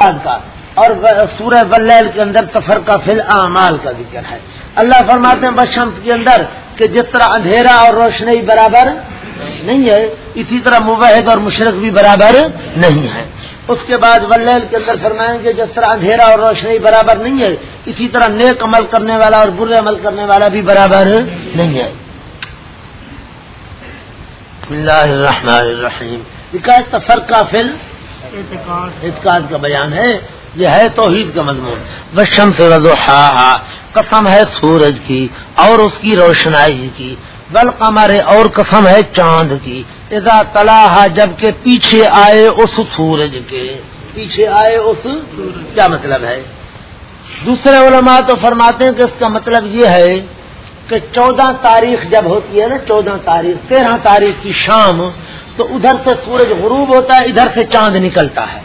کا اور سورہ ولیل کے اندر تفر کا فل اعمال کا ذکر ہے۔ اللہ فرماتے ہیں بشمس کے اندر کہ جس طرح اندھیرا اور روشنی برابر نہیں ہے، اسی طرح مبحد اور مشرق بھی برابر نہیں ہے۔ اس کے بعد ولیل کے اندر فرمائیں گے جس طرح اندھیرا اور روشنی برابر نہیں ہے، اسی طرح نیک عمل کرنے والا اور برے عمل کرنے والا بھی برابر نہیں ہے۔ بسم اللہ الرحمن الرحیم۔ تفر فل اعتقاد. کا بیان ہے، یہ ہے توحید کا مضمون۔ بشم سے قسم ہے سورج کی اور اس کی روشنائی کی۔ بل قمر اور قسم ہے چاند کی۔ اذا تلا جبکہ پیچھے آئے اس سورج کے۔ پیچھے آئے اس کیا مطلب ہے؟ دوسرے علماء تو فرماتے ہیں کہ اس کا مطلب یہ ہے کہ چودہ تاریخ جب ہوتی ہے نا، چودہ تاریخ، تیرہ تاریخ کی شام تو ادھر سے سورج غروب ہوتا ہے، ادھر سے چاند نکلتا ہے۔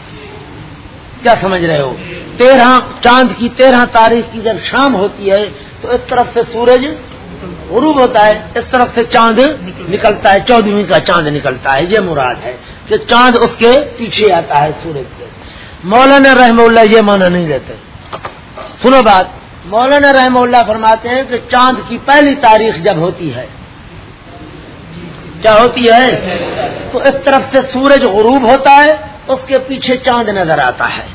کیا سمجھ رہے ہو؟ تیرہ چاند کی تیرہ تاریخ کی جب شام ہوتی ہے، تو اس طرف سے سورج غروب ہوتا ہے، اس طرف سے چاند نکلتا ہے۔ چودہویں کا چاند نکلتا ہے، یہ مراد ہے کہ چاند اس کے پیچھے آتا ہے سورج کے مولانا رحم اللہ یہ مانا نہیں دیتے سنو بات، مولانا رحم اللہ فرماتے ہیں کہ چاند کی پہلی تاریخ جب ہوتی ہے کیا ہوتی ہے تو اس طرف سے سورج غروب ہوتا ہے، اس کے پیچھے چاند نظر آتا ہے۔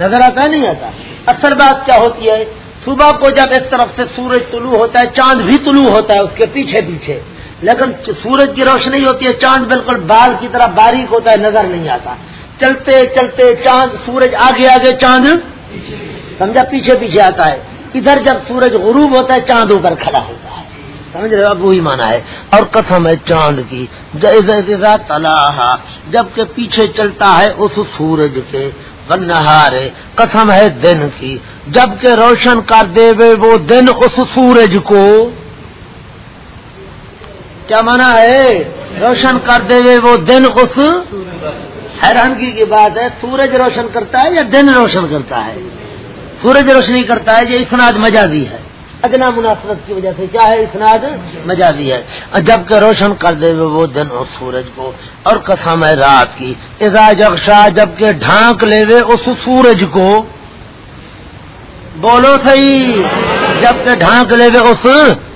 نظر آتا ہے، نہیں آتا؟ اصل بات کیا ہوتی ہے؟ صبح کو جب اس طرف سے سورج طلوع ہوتا ہے، چاند بھی طلوع ہوتا ہے، اس کے پیچھے پیچھے۔ لیکن سورج کی روشنی ہوتی ہے، چاند بالکل بال کی طرح باریک ہوتا ہے، نظر نہیں آتا۔ چلتے چلتے چاند، سورج آگے آگے چاند سمجھا، پیچھے پیچھے آتا ہے۔ ادھر جب سورج غروب ہوتا ہے، چاند اوپر کھڑا ہوتا ہے۔ سمجھ رہے اب وہی مانا ہے۔ اور قسم ہے چاند کی۔ تلاحا جبکہ پیچھے چلتا ہے اس سورج کے۔ بنہارے قسم ہے دن کی۔ جبکہ روشن کر دے وے وہ دن اس سورج کو۔ کیا مانا ہے؟ روشن کر دے وے وہ دن اس۔ حیرانگی کی بات ہے، سورج روشن کرتا ہے یا دن روشن کرتا ہے؟ سورج روشنی کرتا ہے، یہ اسناد مجازی ہے۔ ادنا مناسبت کی وجہ سے کیا ہے اسناد مجازی ہے۔ جبکہ روشن کر دے وہ دن اس سورج کو اور قسم ہے رات کی۔ اذا جگشا جبکہ ڈھانک لے وے اس سورج کو۔ بولو صحیح۔ جبکہ ڈھانک لے گے اس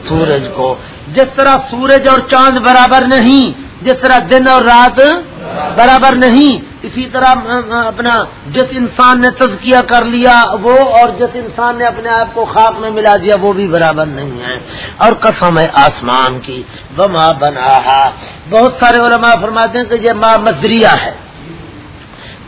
سورج کو۔ جس طرح سورج اور چاند برابر نہیں، جس طرح دن اور رات برابر نہیں اسی طرح اپنا جس انسان نے تزکیہ کر لیا وہ اور جس انسان نے اپنے آپ کو خاک میں ملا دیا وہ بھی برابر نہیں ہے۔ اور قسم ہے آسمان کی۔ وہ ماں بنا بہت سارے علماء فرماتے ہیں کہ یہ ماں مزریہ ہے۔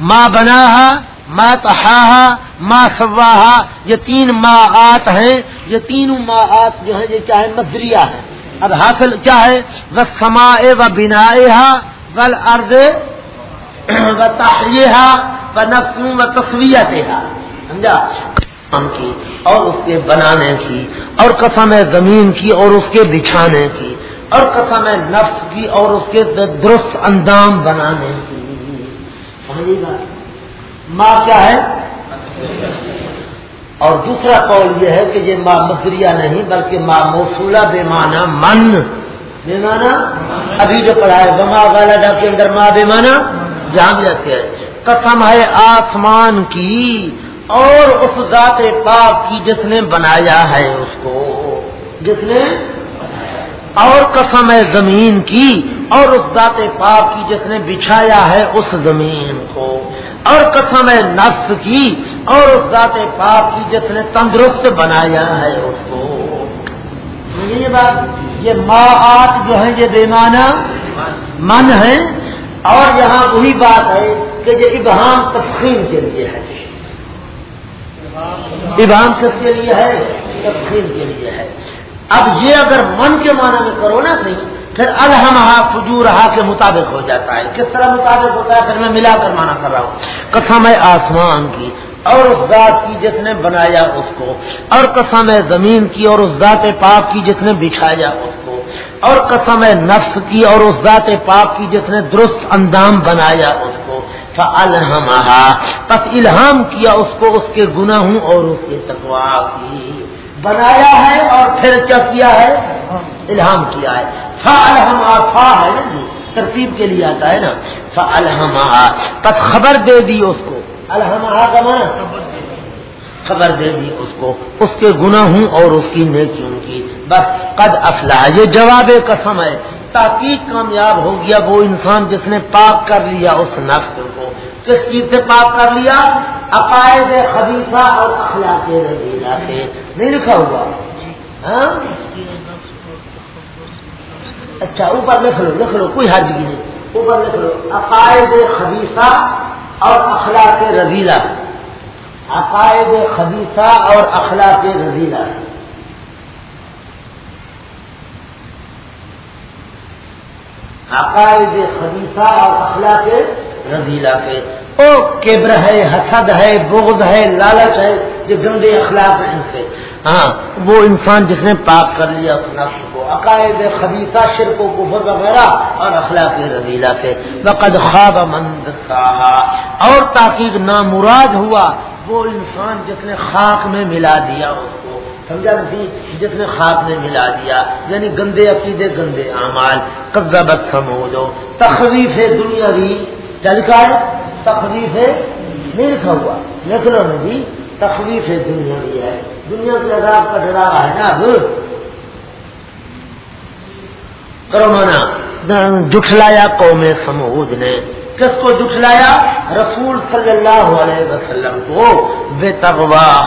ماں بنا ماں تہا ماں سواہا یہ تین ماہات ہیں۔ یہ تینوں ماہات جو ہیں، یہ کیا ہے؟ مدریا ہے اب حاصل کیا ہے؟ وہ سما و بنا بل ارد و تحریہ و نقصوں و تصویت سمجھا کی، اور اس کے بنانے کی، اور قسم ہے زمین کی، اور اس کے بچھانے کی، اور قسم ہے نفس کی، اور اس کے درست اندام بنانے کی۔ سمجھے گا؟ ماں کیا ہے؟ اور دوسرا قول یہ ہے کہ یہ ماں مدریہ نہیں، بلکہ ماں موصولہ بے معنی من۔ بے معنی ابھی جو پڑھا ہے بما غالدہ کے اندر ماں بے معنی جہاں بھی رکھتے ہیں۔ قسم ہے آسمان کی اور اس ذات پاک کی جس نے بنایا ہے اس کو۔ جس نے؟ اور قسم ہے زمین کی اور اس ذات پاک کی جس نے بچھایا ہے اس زمین کو۔ اور قسم ہے نفس کی اور اس ذات پاک کی جس نے تندرست بنایا ہے اس کو۔ یہ بات۔ یہ ماں جو ہیں، یہ بے معنی من ہے اور یہاں وہی بات ہے کہ یہ ابہام تفخیم کے لیے ہے۔ ابہام کس کے لیے ہے؟ تفخیم کے لیے ہے۔ اب یہ اگر من کے معنی میں کرو نا صحیح، پھر الحمہ فجور کے مطابق ہو جاتا ہے۔ کس طرح مطابق ہوتا ہے؟ پھر میں ملا کر مانا کر رہا ہوں۔ قسم ہے آسمان کی اور اس ذات کی جس نے بنایا اس کو، اور قسم ہے زمین کی اور اس ذات پاک کی جس نے بچھایا اس کو اور قسم ہے نفس کی اور اس ذات پاک کی جس نے درست اندام بنایا اس کو الحمہ پس الہام کیا اس کو اس کے گناہوں اور اس کے تقوا کی۔ بنایا ہے اور پھر کیا کیا ہے؟ الہام کیا ہے۔ فا الحما فا ہے نا جی ترتیب کے لیے آتا ہے نا۔ فا الحما تب خبر دے دی اس کو۔ الحمہ کما خبر دے دی اس کو۔ اس کے گناہوں اور اس کی نیکیوں کی۔ بس قد افلا یہ جواب قسم ہے۔ تاکہ کامیاب ہو گیا وہ انسان جس نے پاک کر لیا اس نفس کو۔ کس چیز سے پاک کر لیا؟ عقائد خبیصہ اور اخلاق رضیلا سے نہیں لکھا ہوا؟ ہاں؟ اچھا اوپر لکھ لو لکھ لو، کوئی حرج بھی نہیں۔ اوپر لکھ لو۔ عقائد خبیصہ اور اخلاق رضیلا عقائد خبیصہ اور اخلاق رضیلا عقائد خبیصہ اور اخلاق رضیلا کے۔ او کیبر ہے، حسد ہے، بغض ہے، لالچ ہے یہ گندے اخلاق ہیں ان سے ہاں وہ انسان جس نے پاک کر لیا اس نفس کو۔ عقائد خبیصہ شرک و کفر وغیرہ اور اخلاق رضیلا سے بقد خواب مند اور تاکہ نامراد ہوا، وہ انسان جس نے خاک میں ملا دیا اس کو۔ سمجھا نہیں جس نے خاک میں ملا دیا یعنی گندے عقیدے، گندے اعمال۔ قبضہ سمو تخریف دنیا بھی چلکا ہے؟ تخریف نہیں جی، لکھا ہوا۔ لکھ لو نہیں تخریف دنیا بھی ہے۔ دنیا کے عذاب کا ڈرا ہے نا اب۔ کرو مانا۔ جٹلایا قوم سمود نے۔ کس کو جٹلایا رسول صلی اللہ علیہ وسلم کو۔ بے تغوا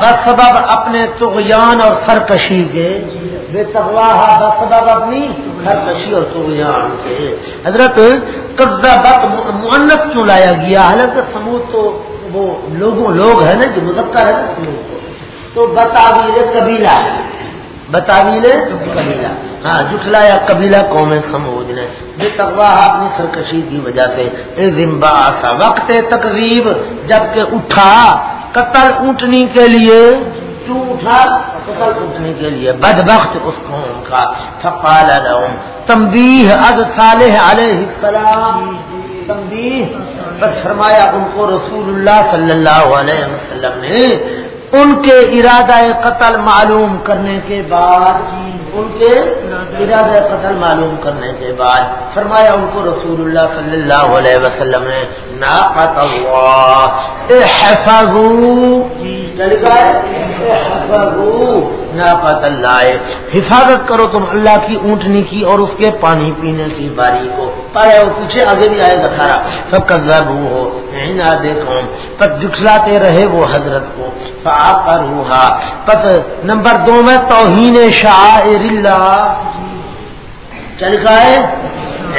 بسبب اپنے تغیان اور سرکشی کے۔ بے تغوا بسبب اپنی سرکشی اور تغیان کے۔ حضرت قبضہ معنت کیوں لایا گیا؟ حالانکہ سمود تو وہ لوگوں، لوگ ہے نا جو مذکر ہے نا سمود کو۔ تو بتاویل قبیلہ ہے۔ بتاویل قبیلہ. ہاں جٹلایا قبیلہ قوم سمود نے بے تقوا اپنی سرکشی کی وجہ سے۔ سا وقت تقریب جبکہ اٹھا قتل اونٹنی کے لیے۔ کیوں اٹھا؟ قتل اونٹنی کے لیے۔ بد وقت اس قوم کا۔ فقال لهم تنبیہ از صالح علیہ السلام۔ تنبیہ بس فرمایا ان کو رسول اللہ صلی اللہ علیہ وسلم نے ان کے ارادہ قتل معلوم کرنے کے بعد ان کے ارادہ. قتل معلوم کرنے کے بعد فرمایا ان کو رسول اللہ صلی اللہ علیہ وسلم نے اللہ ناقت اللہ. حفاظت کرو تم اللہ کی اونٹنی کی اور اس کے پانی پینے کی باری کو۔ پایا وہ پیچھے آگے بھی آئے سارا سب کا ضرب ہو دیکھو پس جٹلاتے رہے وہ حضرت کو۔ روحا پس نمبر دو میں توہین شاعر اللہ چل ہے؟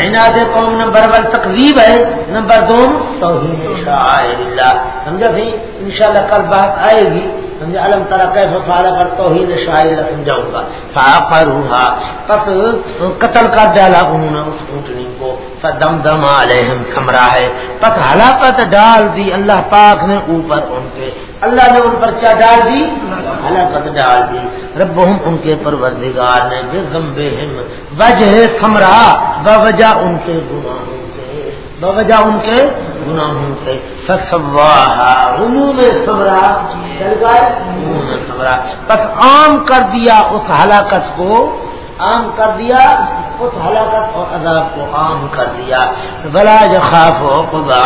عناد قوم نمبر ون، تقریب ہے. نمبر دو، توحید. شاعر اللہ سمجھا بھائی؟ انشاءاللہ کل بات آئے گی. سمجھا؟ علم ترا کیف فعل پر توحید شاعر اللہ سمجھاؤں گا. فعقروها پس قتل کا ڈالا انہوں نے اس اونٹنی کو. دم دم علیہم کمرہ ہے۔ پس ہلاکت ڈال دی اللہ پاک نے اوپر ان کے۔ اللہ نے ان پر کیا ڈال دی؟ ہلاکت ڈال دی۔ رب ان کے پروردگار نے بے غمبے وجہ سمرا بوجہ ان کے گناہوں سے۔ بوجہ ان کے گناہوں سے۔ میں سمرا سمرا بس عام کر دیا اس ہلاکت کو۔ عام کر دیا، اس ہلاکت اور عذاب کو عام کر دیا۔ بلا جخاف ہو خدا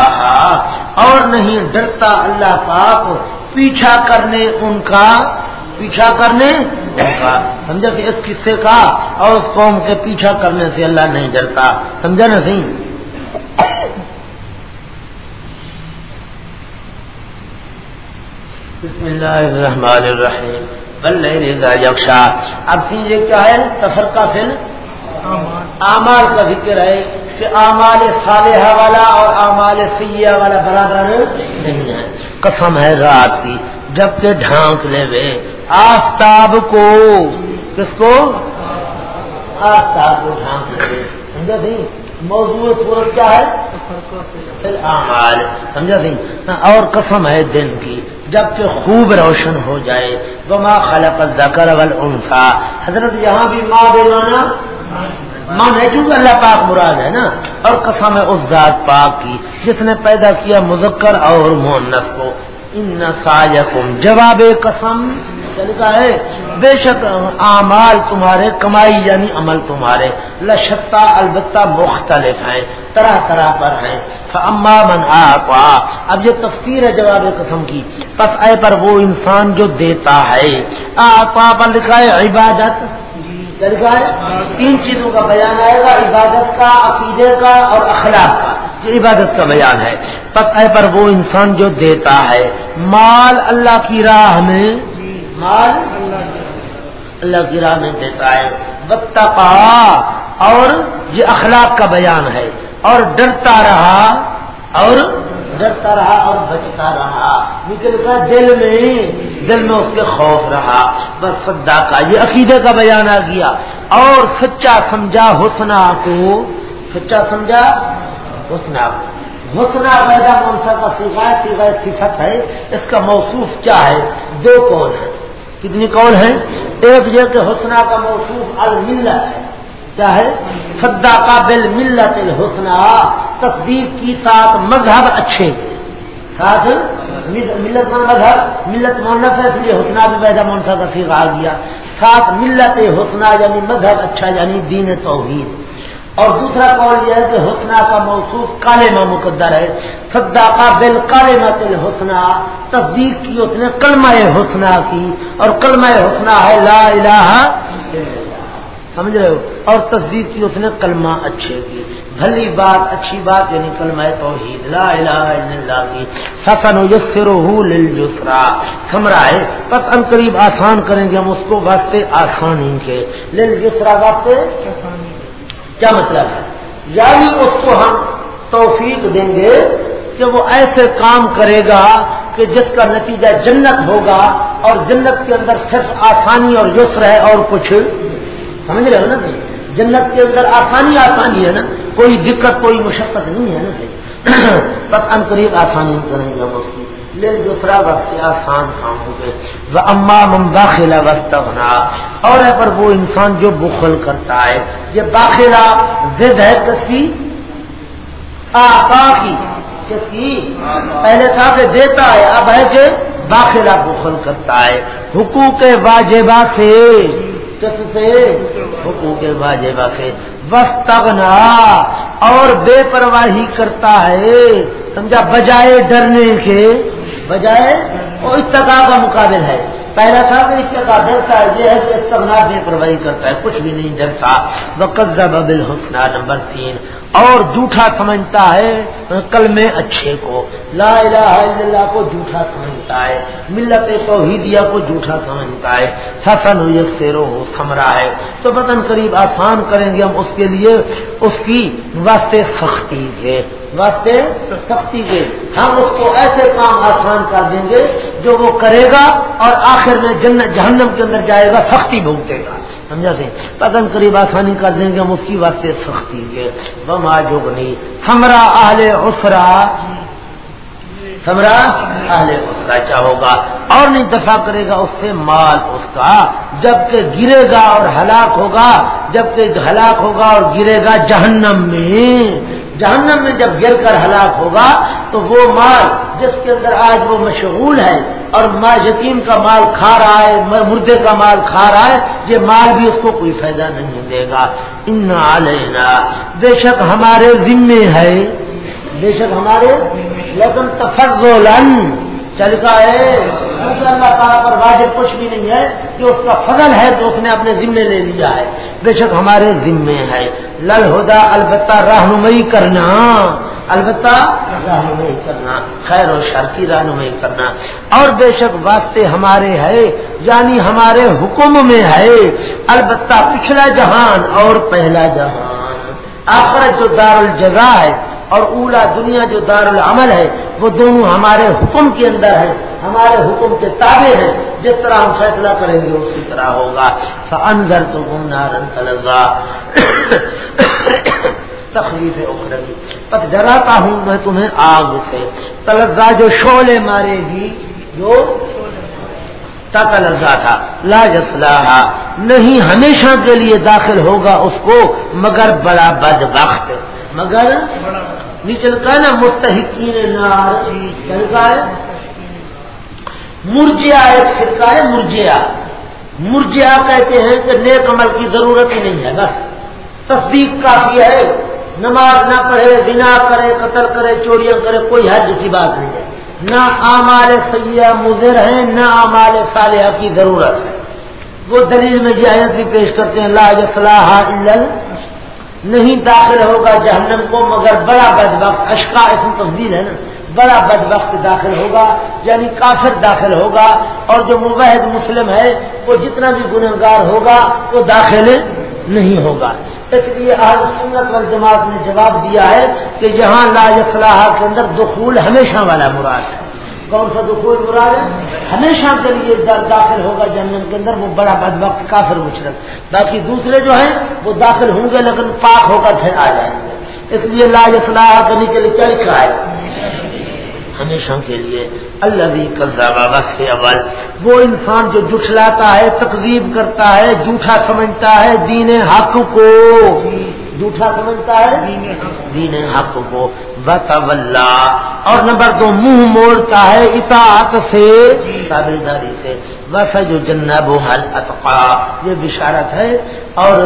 اور نہیں ڈرتا اللہ پاک پیچھا کرنے ان کا، پیچھا کرنے کا۔ سمجھا کہ اس قصے کا اور اس قوم کے پیچھا کرنے سے اللہ نہیں ڈرتا۔ سمجھا نا سی بسم اللہ الرحمن الرحیم۔ یکشا اب سیجے کیا ہے؟ سفر کا فل امال کا ذکر ہے کہ امال صالحہ والا اور امال سیاح والا برابر نہیں ہے۔ قسم ہے رات کی۔ جبکہ ڈھانک لے آفتاب کو۔ کس کو؟ آفتاب کو ڈھانک لے سمجھا سی موضوع صورت کیا ہے؟ اعمال۔ سمجھا سی اور قسم ہے دن کی۔ جبکہ خوب روشن ہو جائے. تو خلق الذکر والانسا حضرت یہاں بھی ماں بولانا ماں ہے کیونکہ اللہ پاک مراد ہے نا؟ اور قسم ہے اس ذات پاک کی جس نے پیدا کیا مذکر اور مونس کو. ان سایکم جواب قسم لکھا ہے بے شک اعمال تمہارے، کمائی یعنی عمل تمہارے۔ لشتا البتہ مختلف ہیں، طرح طرح پر ہیں۔ اما من آقا۔ اب یہ تفسیر ہے جواب قسم کی۔ پس اے پر وہ انسان جو دیتا ہے۔ آقا پر لکھا ہے عبادت۔ لکھا ہے تین چیزوں کا بیان آئے گا، عبادت کا، عقیدے کا اور اخلاق کا۔ یہ عبادت کا بیان ہے۔ پس اے پر وہ انسان جو دیتا ہے، مال اللہ کی راہ میں مال اللہ کی راہ میں دیتا ہے۔ بتپا اور یہ اخلاق کا بیان ہے۔ اور ڈرتا رہا اور ڈرتا رہا اور بچتا رہا۔ نکل کا دل میں دل میں اس کے خوف رہا۔ بس سدا کا یہ عقیدے کا بیان آ گیا۔ اور سچا سمجھا حسنا کو، سچا سمجھا حسنا کو۔ حسنا پیدا منسا کا سیکھا سیکھا صفت ہے۔ اس کا موصوف کیا ہے؟ دو کون ہے کتنی کون ہے ایک یہ کہ حسنا کا موصوف الملت ہے۔ کیا ہے؟ سدا کا بل ملت الحسنا تصدیق کی ساتھ مذہب اچھے۔ ساتھ ملت مذہب، ملت مونس ہے اس لیے حسنا بھی پیدا مونسا کا سیکھا آ گیا۔ ساتھ ملت حسنا یعنی مذہب اچھا یعنی دین توحید۔ اور دوسرا قول یہ ہے کہ حسنا کا موصوف کالے میں مقدر ہے سدا کا بل کالے متل حسنا تصدیق کی اس نے کلمہ حسنا کی، اور کلمہ حسنا ہے لا الہ سمجھ رہے ہو؟ اور تصدیق کی اس نے کلمہ اچھے کی۔ بھلی بات، اچھی بات یعنی کلمہ توحید، لا الہ الا اللہ کی۔ سفن یسرہ للجسرا۔ سمرا ہے، پس ان قریب آسان کریں گے، ہم اس کو واسطے آسانی کے۔ للجسرا واسطے کیا مطلب ہے؟ یعنی اس کو ہم توفیق دیں گے کہ وہ ایسے کام کرے گا کہ جس کا نتیجہ جنت ہوگا اور جنت کے اندر صرف آسانی اور یسر ہے اور کچھ سمجھ رہے ہو نا بھائی؟ جنت کے اندر آسانی آسانی ہے نا؟ کوئی دقت، کوئی مشقت نہیں ہے نا صحیح بس ان قریب آسانی کریں گے ہم اس کی۔ لیکن دوسرا وقت آسان کام ہو گئے۔ وہ اما من باخلا وسط بنا اور ہے پر وہ انسان جو بخل کرتا ہے، یہ باخلا زد ہے کسی آقا کی، کسی پہلے تھا کہ دیتا ہے، اب ہے کہ باخلا بخل کرتا ہے۔ حقوق واجبہ سے، کس سے؟ حقوق واجبہ سے۔ وسطنا اور بے پرواہی کرتا ہے، سمجھا؟ بجائے ڈرنے کے۔ بجائے وہ اتقا کا مقابل ہے۔ پہلا تھا کہ اتقا ڈرتا ہے یہ ہے کہ استغنا بے پرواہی کرتا ہے، کچھ بھی نہیں ڈرتا وقت ببل حسنا نمبر تین۔ اور جھوٹا سمجھتا ہے کل میں اچھے کو۔ لا الہ الا اللہ کو جھوٹا سمجھتا ہے۔ ملت توحیدیہ کو جھوٹا سمجھتا ہے۔ سسن ہو سمرا ہے۔ تو بدن قریب آسان کریں گے ہم اس کے لیے۔ اس کی واسطے سختی کے واسطے سختی کے ہم اس کو ایسے کام آسان کر دیں گے جو وہ کرے گا اور آخر میں جنت جہنم کے اندر جائے گا، سختی بھوگتے گا۔ سمجھا سے پتن قریب آسانی کر دیں گے ہم اس کی واسطے سختی کے۔ بم آج نہیں۔ سمرا اہل اسرا سمرا اہل اسرا کیا ہوگا؟ اور نہیں دفاع کرے گا اس سے مال اس کا۔ جبکہ گرے گا اور ہلاک ہوگا جبکہ ہلاک ہوگا اور گرے گا جہنم میں۔ جہنم میں جب گر کر ہلاک ہوگا تو وہ مال جس کے اندر آج وہ مشغول ہے اور ماں یتیم کا مال کھا رہا ہے مردے کا مال کھا رہا ہے، یہ مال بھی اس کو کوئی فائدہ نہیں دے گا۔ ان علینا بے شک ہمارے ذمے ہے۔ بے شک ہمارے لیکن تفضلن چل کا ہے اللہ تعالیٰ پر واجب کچھ بھی نہیں ہے کہ اس کا فضل ہے تو اس نے اپنے ذمے لے لیا ہے۔ بے شک ہمارے ذمے ہے۔ لل ہدا البتہ رہنمائی کرنا۔ البتہ رہنمائی کرنا۔ خیر و شر کی رہنمائی کرنا۔ اور بے شک واسطے ہمارے ہے یعنی ہمارے حکم میں ہے۔ البتہ پچھلا جہان اور پہلا جہان۔ آخر جو دار الجزا ہے اور اولا دنیا جو دار العمل ہے، وہ دونوں ہمارے حکم کے اندر ہے ہمارے حکم کے تابع ہیں۔ جس طرح ہم فیصلہ کریں گے، اسی طرح ہوگا۔ اندر تو گم نارن تلزا تخلیف اخروی بس ڈراتا ہوں میں تمہیں آگ سے۔ تلزا جو شولے مارے گی، جو تلزا تھا۔ لا جسلا نہیں ہمیشہ کے لیے داخل ہوگا اس کو، مگر بڑا بد وقت۔ مگر نیچل کا نا مستحقین نار جی، ہے؟ مرجیا ایک فرقہ ہے مرجیا مرجیا کہتے ہیں کہ نیک عمل کی ضرورت ہی نہیں ہے، بس۔ تصدیق کافی ہے۔ نماز نہ پڑھے بنا کرے، قتل کرے، چوریاں کرے، کوئی حج کی بات نہیں ہے۔ نہ آمال سیاح مضر ہیں، نہ آمال صالحہ کی ضرورت ہے۔ وہ دلیل میں جایت بھی پیش کرتے ہیں، لا صلاح نہیں داخل ہوگا جہنم کو، مگر بڑا بد وقت اشکا اس میں تفدیل ہے نا، بڑا بد وقت داخل ہوگا یعنی کافر داخل ہوگا، اور جو مبحد مسلم ہے، وہ جتنا بھی گنہگار ہوگا، وہ داخل نہیں ہوگا۔ اس لیے آج سنت وال جماعت نے جواب دیا ہے کہ یہاں لا اصلاح کے اندر دخول ہمیشہ والا مراد ہے۔ کون سا دخول مراد ہے؟ ہمیشہ کے لیے داخل ہوگا جنگل کے اندر، وہ بڑا بد وقت کافر مشرق باقی دوسرے جو ہیں، وہ داخل ہوں گے لیکن پاک ہو کر پھر آ جائیں گے۔ اس لیے لا اصلاح کے نیچے کیا لکھا ہے؟ ہمیشہ کے لیے۔ اللہ بابا سے اول وہ انسان جو جٹلاتا ہے تقریب کرتا ہے، جھوٹا سمجھتا ہے، دین حق کو۔ جھوٹا سمجھتا ہے؟ دین حق کو۔ اور نمبر دو منہ موڑتا ہے اطاعت سے۔ تابے داری سے۔ بس جو جنب حل اطقا یہ بشارت ہے۔ اور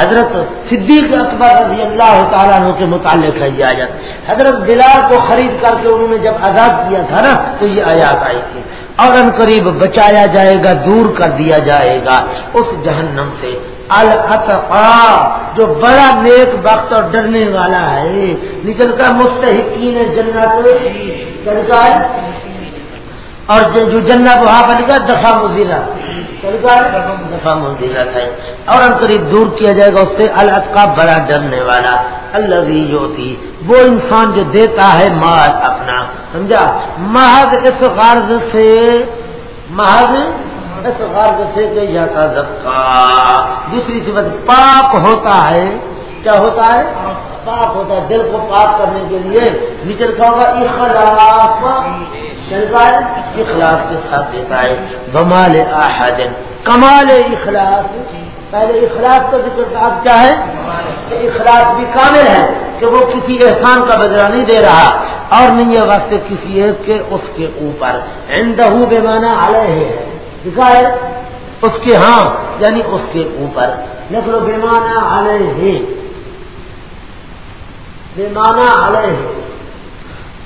حضرت صدیق اکبر رضی اللہ تعالیٰ عنہ کے متعلق ہے یہ آیت۔ حضرت بلال کو خرید کر کے انہوں نے جب آزاد کیا تھا نا تو یہ آیات آئی تھی۔ اور ان قریب بچایا جائے گا دور کر دیا جائے گا۔ اس جہنم سے۔ الطفا جو بڑا نیک وقت اور ڈرنے والا ہے۔ نکل کر مستحقین جنت اور جو جنت وہاں بنے گا دفاع مزیرہ۔ دفاع مزیرہ ہے اور ان قریب دور کیا جائے گا، اس سے الطقا بڑا ڈرنے والا۔ اللہ جو تھی وہ انسان جو دیتا ہے مال اپنا، سمجھا؟ محض اس غرض سے، محض سے کہ دکا دوسری صفت، پاک ہوتا ہے۔ کیا ہوتا ہے؟ پاک ہوتا ہے۔ دل کو پاک کرنے کے لیے نچل کا ہوگا اخلاق چلتا ہے؟ اخلاق کے ساتھ دیتا ہے۔ بمال احدن کمال اخلاق پہلے اخلاق کا ذکر آپ کیا ہے؟ کہ اخلاق بھی کامل ہے کہ وہ کسی احسان کا بدلہ نہیں دے رہا۔ اور نہیں یہ واسطے کسی ایک کے، اس کے اوپر۔ اندہ بے مانا علیہ ہے لکھا ہے۔ اس کے ہاں یعنی اس کے اوپر۔ لکھ لو بے مانا علیہ۔ بے مانا علیہ۔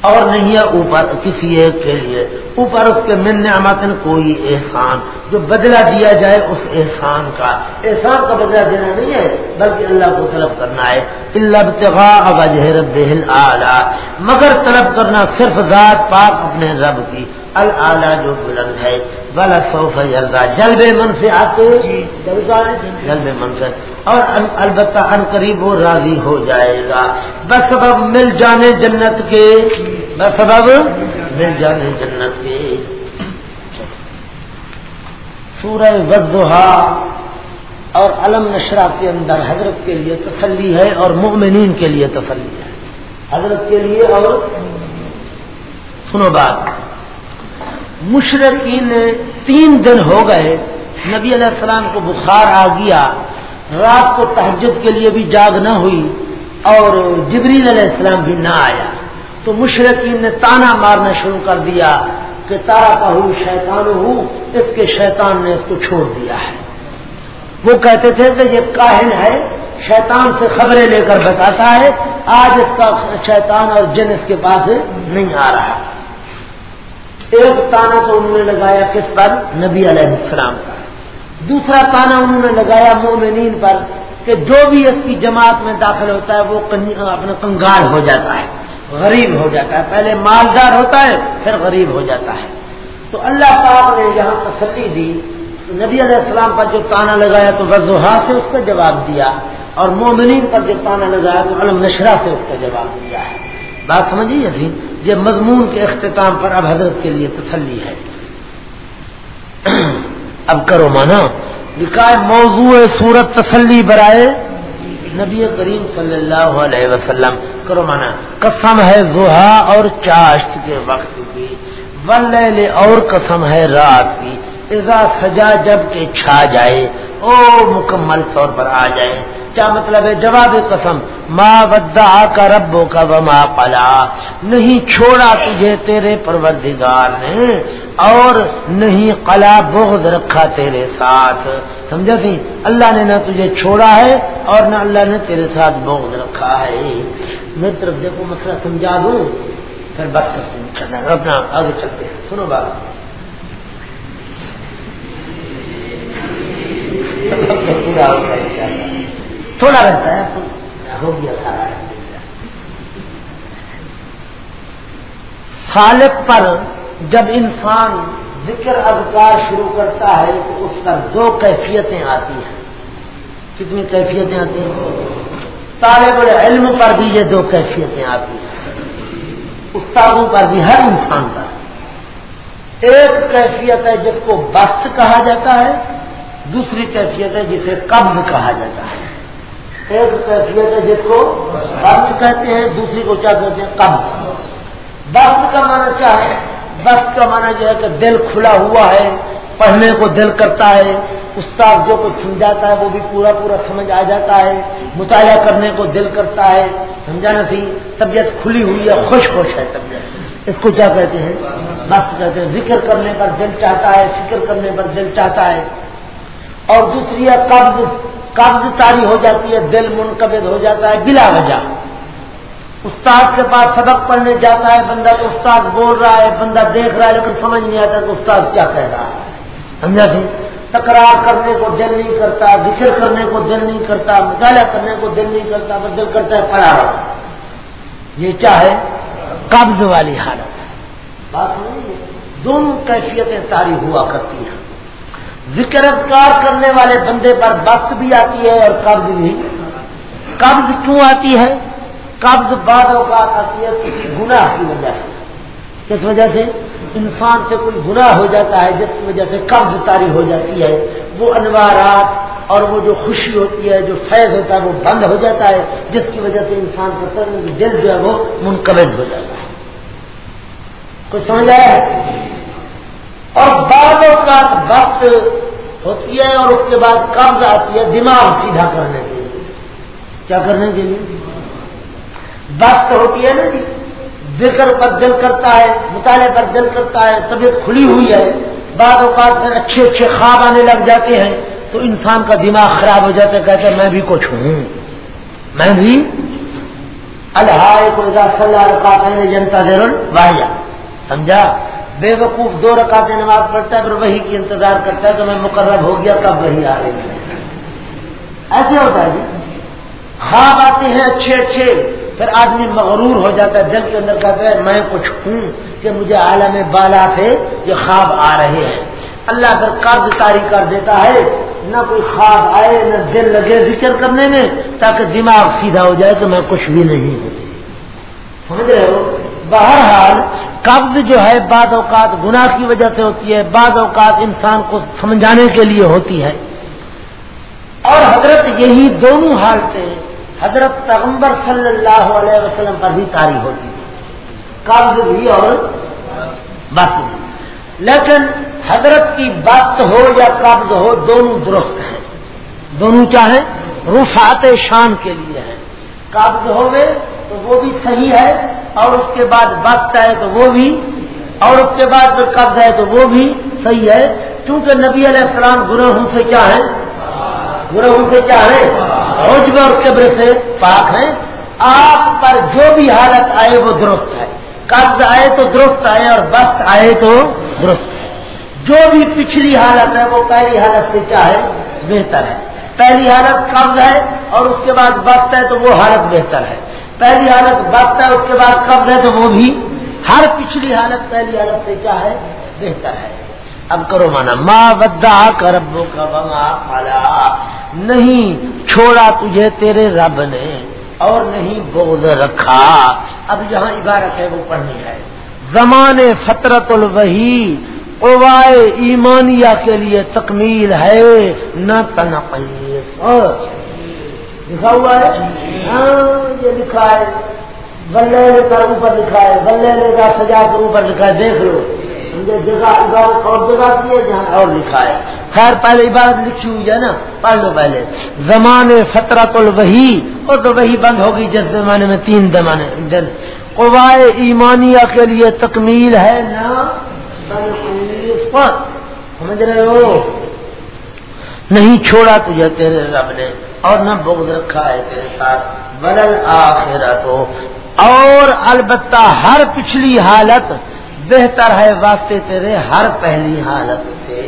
اور نہیں ہے اوپر کسی ایک کے لیے۔ اوپر اس کے من نعمت کوئی احسان۔ جو بدلہ دیا جائے اس احسان کا۔ احسان کا بدلہ دینا نہیں ہے، بلکہ اللہ کو طلب کرنا ہے۔ اللہ وجہ رب مگر طلب کرنا صرف ذات پاک اپنے رب کی۔ اللہ جو بلند ہے۔ بلا سوف جلدا جلب من سے آتے جلب من سے اور البتہ ان قریب وہ راضی ہو جائے گا. بس سبب مل جانے جنت کے. بس سبب مل جانے جنت کے. سورہ وضحا اور علم نشرا کے اندر حضرت کے لیے تسلی ہے اور مومنین کے لیے تسلی ہے. حضرت کے لیے اور سنو بات. مشرقین تین دن ہو گئے، نبی علیہ السلام کو بخار آ گیا، رات کو تحجد کے لیے بھی جاگ نہ ہوئی اور جبریل علیہ السلام بھی نہ آیا۔ تو مشرقین نے تانا مارنا شروع کر دیا کہ تارا کا ہوں شیطان ہوں اس کے شیطان نے اس کو چھوڑ دیا ہے۔ وہ کہتے تھے کہ یہ کاہن ہے، شیطان سے خبریں لے کر بتاتا ہے، آج اس کا شیطان اور جن اس کے پاس نہیں آ رہا۔ ایک تانا تو انہوں نے لگایا کس پر؟ نبی علیہ السلام کا دوسرا تانا انہوں نے لگایا مومنین پر کہ جو بھی اس کی جماعت میں داخل ہوتا ہے وہ اپنا کنگال ہو جاتا ہے، غریب ہو جاتا ہے۔ پہلے مالدار ہوتا ہے، پھر غریب ہو جاتا ہے۔ تو اللہ پاک نے یہاں تسلی دی۔ نبی علیہ السلام پر جو تانا لگایا تو وضوحا سے اس کا جواب دیا اور مومنین پر جو تانا لگایا تو علم نشرہ سے اس کا جواب دیا ہے۔ بات سمجھیے عظیم یہ مضمون کے اختتام پر اب حضرت کے لیے تسلی ہے۔ اب کرو مانا، لکھا ہے موضوع صورت تسلی برائے نبی کریم صلی اللہ علیہ وسلم۔ کرو مانا، قسم ہے زحا اور چاشت کے وقت کی ول اور قسم ہے رات کی۔ ایزا سجا جبکہ چھا جائے، او مکمل طور پر آ جائے۔ کیا مطلب ہے؟ جواب قسم ماں بدا کا ربو کا وما پلا نہیں چھوڑا تجھے تیرے پروردگار نے، اور نہیں قلا بغض رکھا تیرے ساتھ۔ سمجھا سی؟ اللہ نے نہ تجھے چھوڑا ہے، اور نہ اللہ نے تیرے ساتھ بغض رکھا ہے۔ میری طرف دیکھو، مسئلہ سمجھا دوں۔ پھر بات کرتے ہیں اپنا آگے چلتے ہیں۔ سنو بات۔ پورا ہوتا ہے تھوڑا رہتا ہے۔ ہو گیا سارا۔ خالق پر جب انسان ذکر اذکار شروع کرتا ہے تو اس پر دو کیفیتیں آتی ہیں۔ کتنی کیفیتیں آتی ہیں؟ طالب علم پر بھی یہ دو کیفیتیں آتی ہیں۔ استادوں پر بھی ہر انسان پر۔ ایک کیفیت ہے جس کو بست کہا جاتا ہے دوسری کیفیت ہے جسے قبض کہا جاتا ہے۔ ایک کیفیت ہے جس کو قبض کہتے ہیں دوسری کو کیا کہتے ہیں؟ قبض بخت کا معنی کیا ہے؟ بخت کا معنی جو ہے کہ دل کھلا ہوا ہے، پڑھنے کو دل کرتا ہے، استاد جو کچھ سمجھاتا ہے وہ بھی پورا پورا سمجھ آ جاتا ہے، مطالعہ کرنے کو دل کرتا ہے سمجھانا سی؟ طبیعت کھلی ہوئی ہے، خوش خوش ہے طبیعت۔ اس کو کیا کہتے ہیں؟ بخت کہتے ہیں۔ ذکر کرنے پر دل چاہتا ہے، فکر کرنے پر دل چاہتا ہے۔ اور دوسری ہے قبض قبض تاری ہو جاتی ہے، دل منقبض ہو جاتا ہے بلا وجہ۔ استاد کے پاس سبق پڑھنے جاتا ہے، بندہ تو استاد بول رہا ہے، بندہ دیکھ رہا ہے، لیکن سمجھ نہیں آتا کہ استاد کیا کہہ رہا ہے۔ سمجھا سی تکرار کرنے کو دل نہیں کرتا، ذکر کرنے کو دل نہیں کرتا، مطالعہ کرنے کو دل نہیں کرتا، بس دل کرتا ہے پڑھا رہا۔ یہ کیا ہے؟ قبض والی حالت۔ بات نہیں دونوں کیفیتیں ساری ہوا کرتی ہیں۔ ذکر اذکار کرنے والے بندے پر وقت بھی آتی ہے اور قبض بھی۔ قبض کیوں آتی ہے؟ قبض بعد اوقات آتی ہے، کسی گناہ کی وجہ سے۔ کس وجہ سے؟ انسان سے کوئی گناہ ہو جاتا ہے، جس کی وجہ سے قبض تاری ہو جاتی ہے۔ وہ انوارات اور وہ جو خوشی ہوتی ہے، جو فیض ہوتا ہے، وہ بند ہو جاتا ہے، جس کی وجہ سے انسان کو کرنے کی دل جو ہے، وہ منقبض ہو جاتا ہے۔ کچھ سمجھ آیا؟ ہے اور بعض اوقات وقت ہوتی ہے اور اس کے بعد قبض آتی ہے دماغ سیدھا کرنے کے لیے۔ کیا کرنے کے لیے؟ بات ہوتی ہے نا جی ذکر پر دل کرتا ہے، مطالعے پر دل کرتا ہے، طبیعت کھلی ہوئی ہے، بعض اوقات میں اچھے اچھے خواب آنے لگ جاتے ہیں، تو انسان کا دماغ خراب ہو جاتا ہے کہتے ہیں میں بھی کچھ ہوں۔ میں بھی؟ الحاظ کو رکھا جنتا ضرور واحد۔ سمجھا؟ بے وقوف دو رکاتے نماز پڑھتا ہے، پھر وہی کی انتظار کرتا ہے، تو میں مقرر ہو گیا، کب وہی آ رہی ہے؟ ایسے ہوتا ہے جی۔ خواب آتے ہیں اچھے اچھے، پھر آدمی مغرور ہو جاتا ہے، دل کے اندر کہتا ہے، میں کچھ ہوں کہ مجھے عالم بالا سے جو خواب آ رہے ہیں۔ اللہ پھر قبض تاری کر دیتا ہے، نہ کوئی خواب آئے، نہ دل لگے ذکر کرنے میں، تاکہ دماغ سیدھا ہو جائے کہ میں کچھ بھی نہیں ہوں۔ سمجھ رہے ہو؟ بہرحال قبض جو ہے بعض اوقات گناہ کی وجہ سے ہوتی ہے، بعض اوقات انسان کو سمجھانے کے لیے ہوتی ہے۔ اور حضرت یہی دونوں حالتیں حضرت پیغمبر صلی اللہ علیہ وسلم پر بھی تاری ہوتی قبض بھی اور بات بھی لیکن حضرت کی بات ہو یا قبض ہو دونوں درست ہیں۔ دونوں چاہیں رفعت شان کے لیے ہیں۔ قبض ہوئے تو وہ بھی صحیح ہے اور اس کے بعد وقت ہے تو وہ بھی اور اس کے بعد جو قبض ہے تو وہ بھی صحیح ہے کیونکہ نبی علیہ السلام گناہوں سے کیا ہے گناہوں سے کیا ہے عجب اور قبر سے پاک ہیں۔ آپ پر جو بھی حالت آئے وہ درست ہے۔ قبض آئے تو درست آئے اور وقت آئے تو درست ہے۔ جو بھی پچھلی حالت ہے وہ پہلی حالت سے کیا ہے؟ بہتر ہے۔ پہلی حالت قبض ہے اور اس کے بعد وقت ہے تو وہ حالت بہتر ہے۔ پہلی حالت وقت ہے، اس کے بعد قبض ہے، تو وہ بھی ہر پچھلی حالت پہلی حالت سے کیا ہے؟ بہتر ہے۔ اب کرو مانا ماں ودا کربو کا بما نہیں چھوڑا تجھے تیرے رب نے اور نہیں بغض رکھا۔ اب جہاں عبارت ہے، وہ پڑھنی ہے۔ زمان فطرت الوحی، اوائے ایمانیہ کے لیے تکمیل ہے، نہ تنقیس لکھا ہوا ہے؟ ہاں یہ لکھا ہے۔ بلے کا اوپر لکھا ہے۔ بلے کا سجا کے اوپر لکھا ہے۔ دیکھ لو۔ مجھے جگہ، عبادت اور جگہ کی ہے جہاں اور لکھا ہے۔ خیر، پہلے عبادت لکھی ہوئی ہے نا؟ پڑھ لو پہلے۔ زمان فطرت الوحی۔ اور تو وہی بند ہوگی جس زمانے میں تین زمانے دن قوائے ایمانیہ کے لیے تکمیل ہے نا؟ سمجھ رہے ہو؟ نہیں چھوڑا تجھے تیرے رب نے، اور نہ بغض رکھا ہے تیرے ساتھ۔ بدل آخرت ہو اور البتہ ہر پچھلی حالت بہتر ہے واسطے تیرے ہر پہلی حالت سے۔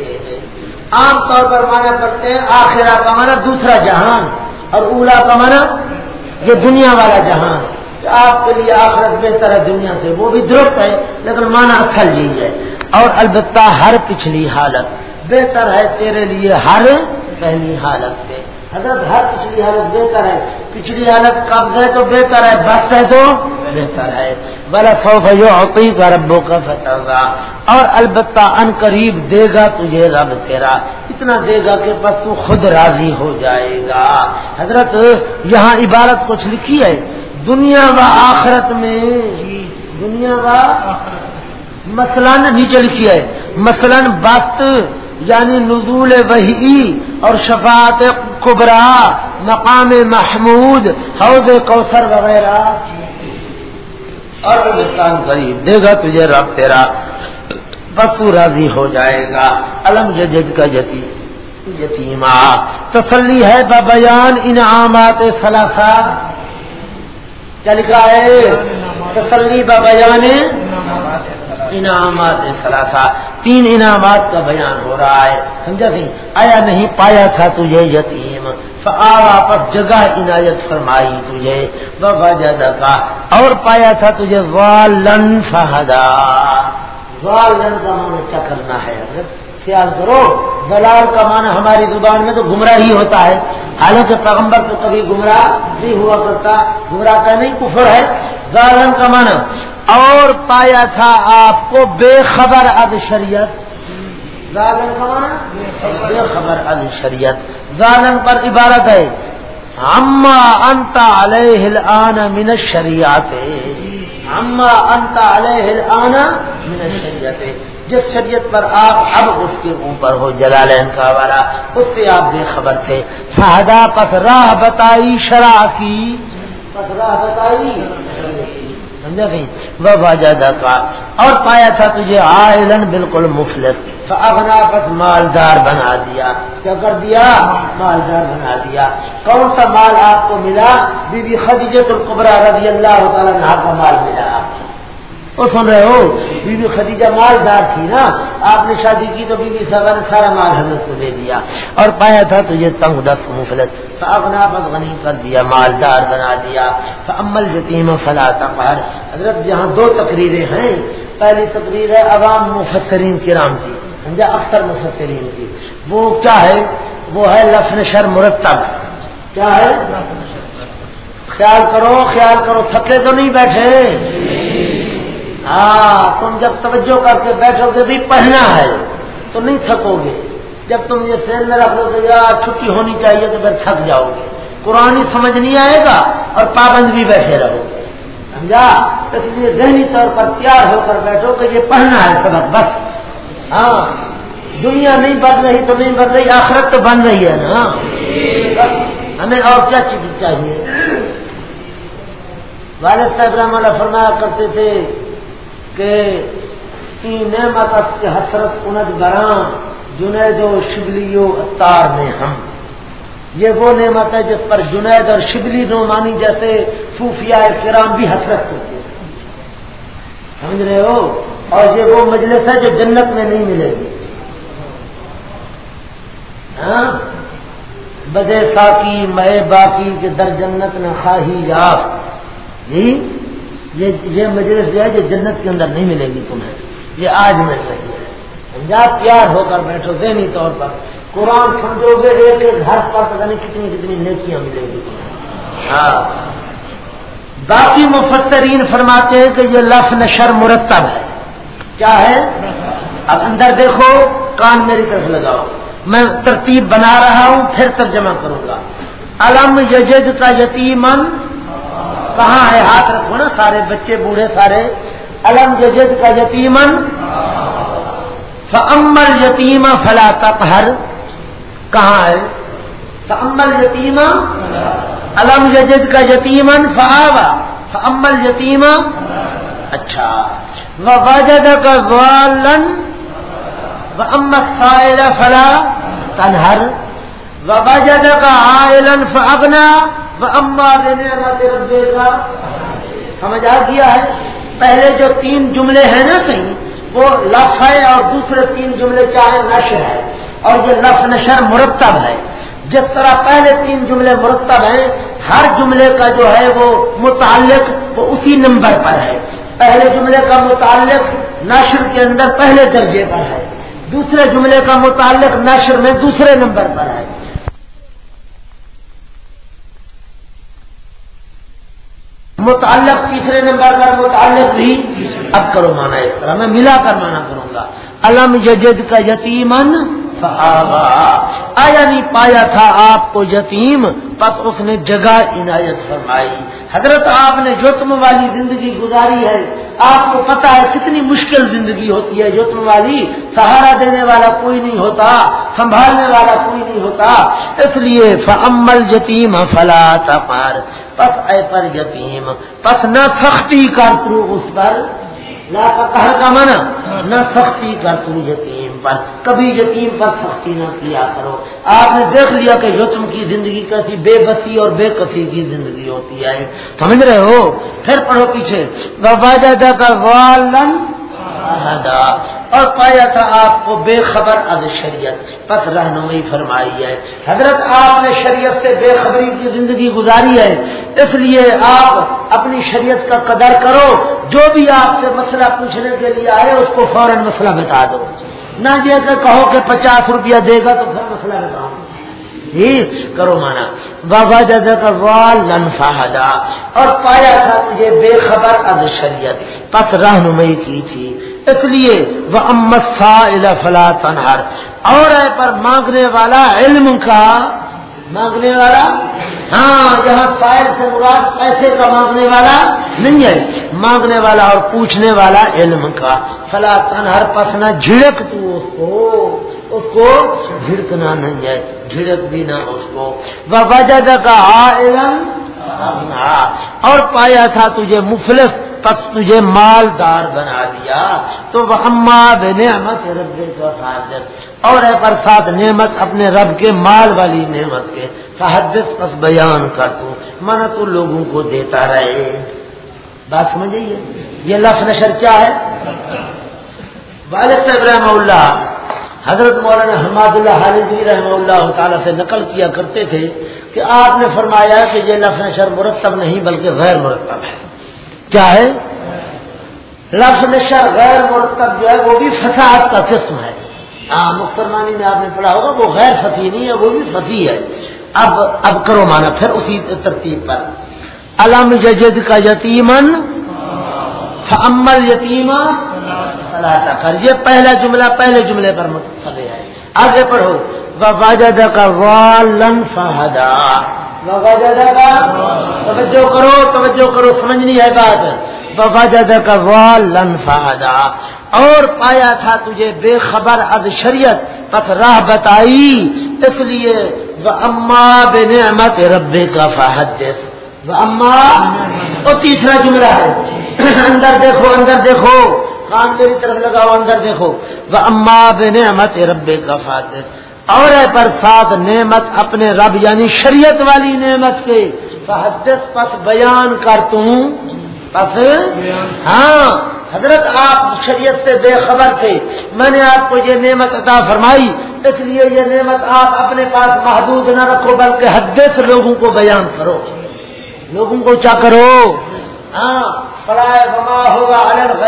عام طور پر مانا کرتے ہیں آخرا کا مانا دوسرا جہان، اور اولا کا مانا یہ دنیا والا جہان۔ آپ کے لیے آخرت بہتر ہے دنیا سے، وہ بھی درست ہے، لیکن مانا اصل یہی ہے۔ اور البتہ ہر پچھلی حالت بہتر ہے تیرے لیے ہر پہلی حالت سے حضرت ہر پچھلی حالت بہتر ہے۔ پچھلی حالت قبض ہے تو بہتر ہے، بس ہے تو بہتر ہے۔ بلا خوف جو کا ربوں کا فتح اور البتہ ان قریب دے گا تجھے رب تیرا۔ اتنا دے گا کہ بس تو خود راضی ہو جائے گا۔ حضرت یہاں عبارت کچھ لکھی ہے، دنیا و آخرت میں دنیا و مثلاً نیچے لکھی ہے، مثلاً بت یعنی نزول وحی اور شفاعت کبرا، مقام محمود، حوض کوثر وغیرہ۔ اور قریب دے گا تجھے رب تیرا بس راضی ہو جائے گا، علم جد کا جتی یتیما تسلی ہے بیان انعامات فلاسا کیا لکھا تسلی بیان انعامات سلاسا تین انعامات کا بیان ہو رہا ہے۔ سمجھا سی آیا نہیں پایا تھا تجھے یتیم۔ واپس جگہ عنایت فرمائی تجھے۔ بابا جدا کا اور پایا تھا تجھے والن فہدا۔ والن کا معنی کیا کرنا ہے خیال کرو، دلال کا معنی ہماری زبان میں تو گمراہ ہی ہوتا ہے۔ حالانکہ پیغمبر تو کبھی گمراہ نہیں ہوا کرتا۔ گمراہ کا نہیں، کفر ہے۔ ظالم کا معنی اور پایا تھا آپ کو بے خبر اد شریعت۔ ظالم بے خبر اد شریعت۔ ظالم پر عبارت ہے اما انتا علیہ الان من الشریعت اما انتا علیہ الان من الشریعت جس شریعت پر آپ اب اس کے اوپر ہو جلالین کا والا اس سے آپ بے خبر تھے۔ فہدا پس راہ بتائی شرح کی۔ پس راہ بتائی سمجھا کہیں وہ باجا کا اور پایا تھا تجھے آئلن بالکل مفلت اپنا پس مالدار بنا دیا۔ کیا کر دیا؟ مالدار بنا دیا۔ کون سا مال آپ کو ملا؟ بی بی خدیجہ القبرہ رضی اللہ تعالیٰ کا مال ملا۔ آپ کو وہ سن رہے ہو بی بی خدیجہ مالدار تھی نا، آپ نے شادی کی تو بی بی صاحبہ نے سارا مال حضرت کو دے دیا۔ اور پایا تھا تجھے تنگ دست مفلت۔ اپنا غنی کر دیا، مالدار بنا دیا۔ عمل یتیم فلا تقہر حضرت جہاں دو تقریریں ہیں۔ پہلی تقریر ہے عوام مفسرین کرام کی، سمجھا؟ اکثر مفسرین کی۔ وہ کیا ہے؟ وہ ہے لفن شر مرتب۔ کیا ہے؟ خیال کرو خیال کرو، تھکے تو نہیں بیٹھے۔ ہاں تم جب توجہ کر کے بیٹھو گے بھی پڑھنا ہے، تو نہیں تھکو گے۔ جب تم یہ سیل میں رکھ لو گے یا چھٹی ہونی چاہیے تو پھر تھک جاؤ گے۔ قرآن سمجھ نہیں آئے گا اور پابند بھی بیٹھے رہو گے۔ سمجھا؟ اس لیے ذہنی طور پر تیار ہو کر بیٹھو کہ یہ پڑھنا ہے سبق، بس۔ ہاں دنیا نہیں بن رہی تو نہیں بن رہی، آخرت تو بن رہی ہے نا۔ بس، ہمیں اور کیا چیز چاہیے؟ والد صاحب رحمہ اللہ فرمایا کرتے تھے کہ نعمت حسرت انج براں جنید و شبلی و اتار میں ہم۔ یہ وہ نعمت ہے جس پر جنید اور شبلی نعمانی جیسے صوفیاء کرام بھی حسرت ہوتے ہیں۔ سمجھ رہے ہو؟ اور یہ وہ مجلس ہے جو جنت میں نہیں ملے گی۔ ہاں؟ بدے ساکی، مئے باقی کے در جنت نہ خواہی یاف جی یہ مجلس جو ہے جو جنت کے اندر نہیں ملے گی تمہیں۔ یہ آج مل رہی ہے پنجاب تیار ہو کر بیٹھو ذہنی طور پر۔ قرآن سمجھو گے ایک ایک گھر پر پتہ نہیں کتنی کتنی نیکیاں ملیں گی تمہیں۔ ہاں۔ باقی مفسرین فرماتے ہیں کہ یہ لف نشر مرتب ہے۔ کیا ہے؟ اب اندر دیکھو، کان میری طرف لگاؤ۔ میں ترتیب بنا رہا ہوں، پھر ترجمہ کروں گا۔ علم یجد کا یتیمن کہاں ہے ہاتھ رکھو نا سارے بچے، بوڑھے سارے۔ الم ججد کا یتیمن فمل یتیم فلا تپہر کہاں ہے؟ فمل یتیم الم ججد کا یتیمن فاوا فمل یتیم اچھا۔ وجد کا والن وہ امت فلا تنہر و بجد کا آئلن فنا اما دینے ربے کا سمجھ آ گیا ہے۔ پہلے جو تین جملے ہیں نا صحیح وہ لف ہے اور دوسرے تین جملے چاہے نشر ہے۔ اور یہ لف نشر مرتب ہے۔ جس طرح پہلے تین جملے مرتب ہیں، ہر جملے کا جو ہے وہ متعلق وہ اسی نمبر پر ہے۔ پہلے جملے کا متعلق نشر کے اندر پہلے درجے پر ہے۔ دوسرے جملے کا متعلق نشر میں دوسرے نمبر پر ہے۔ متعلق تیسرے نمبر پر متعلق بھی اب کرو مانا اس طرح، میں ملا کر مانا کروں گا۔ علم ججد کا یتیمن آیا نہیں پایا تھا آپ کو یتیم، پس اس نے جگہ عنایت فرمائی۔ حضرت آپ نے جتم والی زندگی گزاری ہے۔ آپ کو پتا ہے کتنی مشکل زندگی ہوتی ہے جتم والی۔ سہارا دینے والا کوئی نہیں ہوتا، سنبھالنے والا کوئی نہیں ہوتا۔ اس لیے فمل یتیم فلا تفار پس اے پر یتیم پس نہ سختی کر تو اس پر۔ نہ کا نہ سختی کر تو یتیم پر۔ کبھی یتیم پر سختی نہ کیا کرو۔ آپ نے دیکھ لیا کہ یتم کی زندگی کیسی بے بسی اور بے کسی کی زندگی ہوتی ہے سمجھ رہے ہو؟ پھر پڑھو پیچھے۔ کا والن اور پایا تھا آپ کو بے خبر از شریعت. پس رہنمائی فرمائی ہے. حضرت آپ نے شریعت سے بے خبری کی زندگی گزاری ہے. اس لیے آپ اپنی شریعت کا قدر کرو. جو بھی آپ سے مسئلہ پوچھنے کے لیے آئے اس کو فوراً مسئلہ بتا دو. نہ یہ کہ کہو کہ پچاس روپیہ دے گا تو پھر مسئلہ بتاؤ جی، کرو مانا. بابا جد کا اور پایا تھا تجھے بے خبر از شریعت. پس رہنمائی کی تھی. اس لیے وہ امت فلا تنہر اور پر مانگنے والا علم کا مانگنے والا؟ ہاں جہاں سائل سے مراد پیسے کا مانگنے والا نہیں ہے۔ مانگنے والا اور پوچھنے والا علم کا۔ فلا تنہر پسنا جھڑک تو اس کو۔ اس کو جھڑکنا نہیں ہے۔ جھڑک بھی نہ اس کو۔ وہ وجہ کا علم اور پایا تھا تجھے مفلس، پس تجھے مالدار بنا دیا۔ تو وہ اما بے نعمت رب اور اے ساتھ نعمت اپنے رب کے مال والی نعمت کے۔ فحدث، پس بیان کر تو۔ من تو لوگوں کو دیتا رہے۔ بات سمجھے یہ لفظ نشر کیا ہے؟ والد ابراہیم اللہ، حضرت مولانا حماد اللہ حالضی رحمہ اللہ تعالیٰ سے نقل کیا کرتے تھے۔ کہ آپ نے فرمایا کہ یہ لفظ نشر مرتب نہیں بلکہ غیر مرتب ہے۔ کیا ہے؟ لفظ نشر غیر مرتب جو ہے وہ بھی فساد کا قسم ہے۔ ہاں مسلمانی میں آپ نے پڑھا ہوگا، وہ غیر فتی نہیں ہے، وہ بھی فتی ہے۔ اب اب کرو مانا پھر اسی ترتیب پر۔ علم ججد کا یتیمن عمل یتیما کر یہ پہلا جملہ، پہلے جملے پر متفق ہے۔ آگے پڑھو۔ وجد کا والن فہدا وجد کا توجہ کرو توجہ کرو سمجھنی ہے بات۔ وجد کا والن فہدا اور پایا تھا تجھے بے خبر از شریعت، پس راہ بتائی۔ اس لیے وہ اما بے نعمت رب کا فہدس وہ اما وہ تیسرا جملہ ہے۔ اندر دیکھو اندر دیکھو۔ کان میری طرف لگاؤ، اندر دیکھو۔ وہ اما بے نعمت رب کا فہدس اور پر ساتھ نعمت اپنے رب یعنی شریعت والی نعمت کے فحدث، پس بیان کر توں۔ پس؟ ہاں حضرت آپ شریعت سے بے خبر تھے۔ میں نے آپ کو یہ نعمت عطا فرمائی، اس لیے یہ نعمت آپ اپنے پاس محدود نہ رکھو، بلکہ حدث لوگوں کو بیان کرو۔ لوگوں کو کیا کرو؟ ہاں پڑھائے بما ہوگا الگ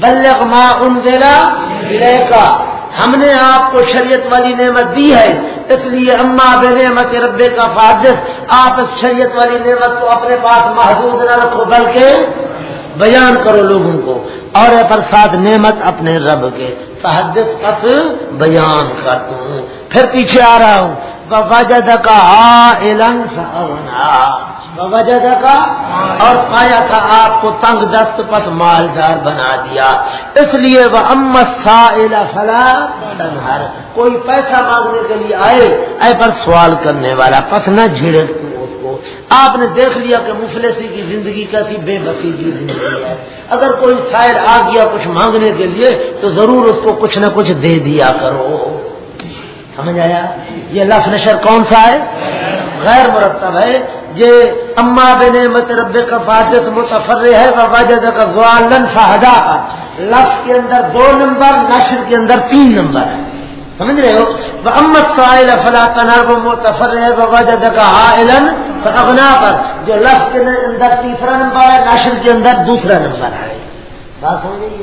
بلغ ما ان کا ہم نے آپ کو شریعت والی نعمت دی ہے، اس لیے اما بے نعمت رب کا فاضف آپ اس شریعت والی نعمت کو اپنے پاس محدود نہ رکھو، بلکہ بیان کرو لوگوں کو، اور پر ساتھ نعمت اپنے رب کے، فحدث پس بیان کرتا ہوں۔ پھر پیچھے آ رہا ہوں۔ وجد کا وجہ کا اور پایا تھا آپ کو تنگ دست پس مالدار بنا دیا۔ اس لیے وہ امت فلا کوئی پیسہ مانگنے کے لیے آئے، اے پر سوال کرنے والا، پس نہ جھڑک اس کو۔ آپ نے دیکھ لیا کہ مفلسی کی زندگی کیسی بے بسی کی زندگی ہے۔ اگر کوئی سائڈ آ گیا کچھ مانگنے کے لیے، تو ضرور اس کو کچھ نہ کچھ دے دیا کرو۔ سمجھ آیا؟ یہ لف نشر کون سا ہے؟ غیر مرتب ہے یہ اما بے نعمت رب کا فاجت متفر ہے واجد کا غالن فہدا کا لفظ کے اندر دو نمبر، نشر کے اندر تین نمبر ہے۔ سمجھ رہے ہو؟ وہ امت سائل فلا تنر متفر ہے وجد کا علن اغنا پر۔ جو لفظ کے اندر تیسرا نمبر ہے ناشر کے اندر دوسرا نمبر ہے۔ بات ہو گئی؟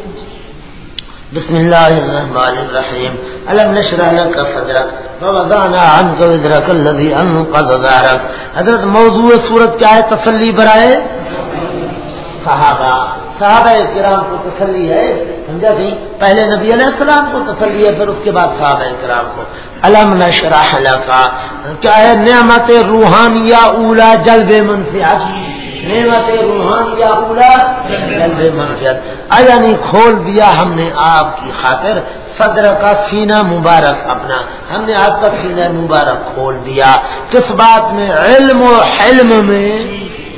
بسم اللہ الرحمن الرحیم علم نشرح لك صدرك؟ ووضعنا عنك وزرك الذي انقض ظهرك. حضرت موضوع صورت کیا ہے؟ تسلی برائے؟ صحابہ. صحابہ کرام کو تسلی ہے، سمجھا سی پہلے نبی علیہ السلام کو تسلی ہے، پھر اس کے بعد صحابہ کرام کو. علم نشرح کا کیا ہے؟ نعمت روحانیہ اولا جلب منفیات نعمت اولا جلب منفیات یعنی کھول دیا ہم نے آپ کی خاطر؟ صدر کا سینہ مبارک اپنا۔ ہم نے آپ کا سینہ مبارک کھول دیا۔ کس بات میں؟ علم و حلم میں۔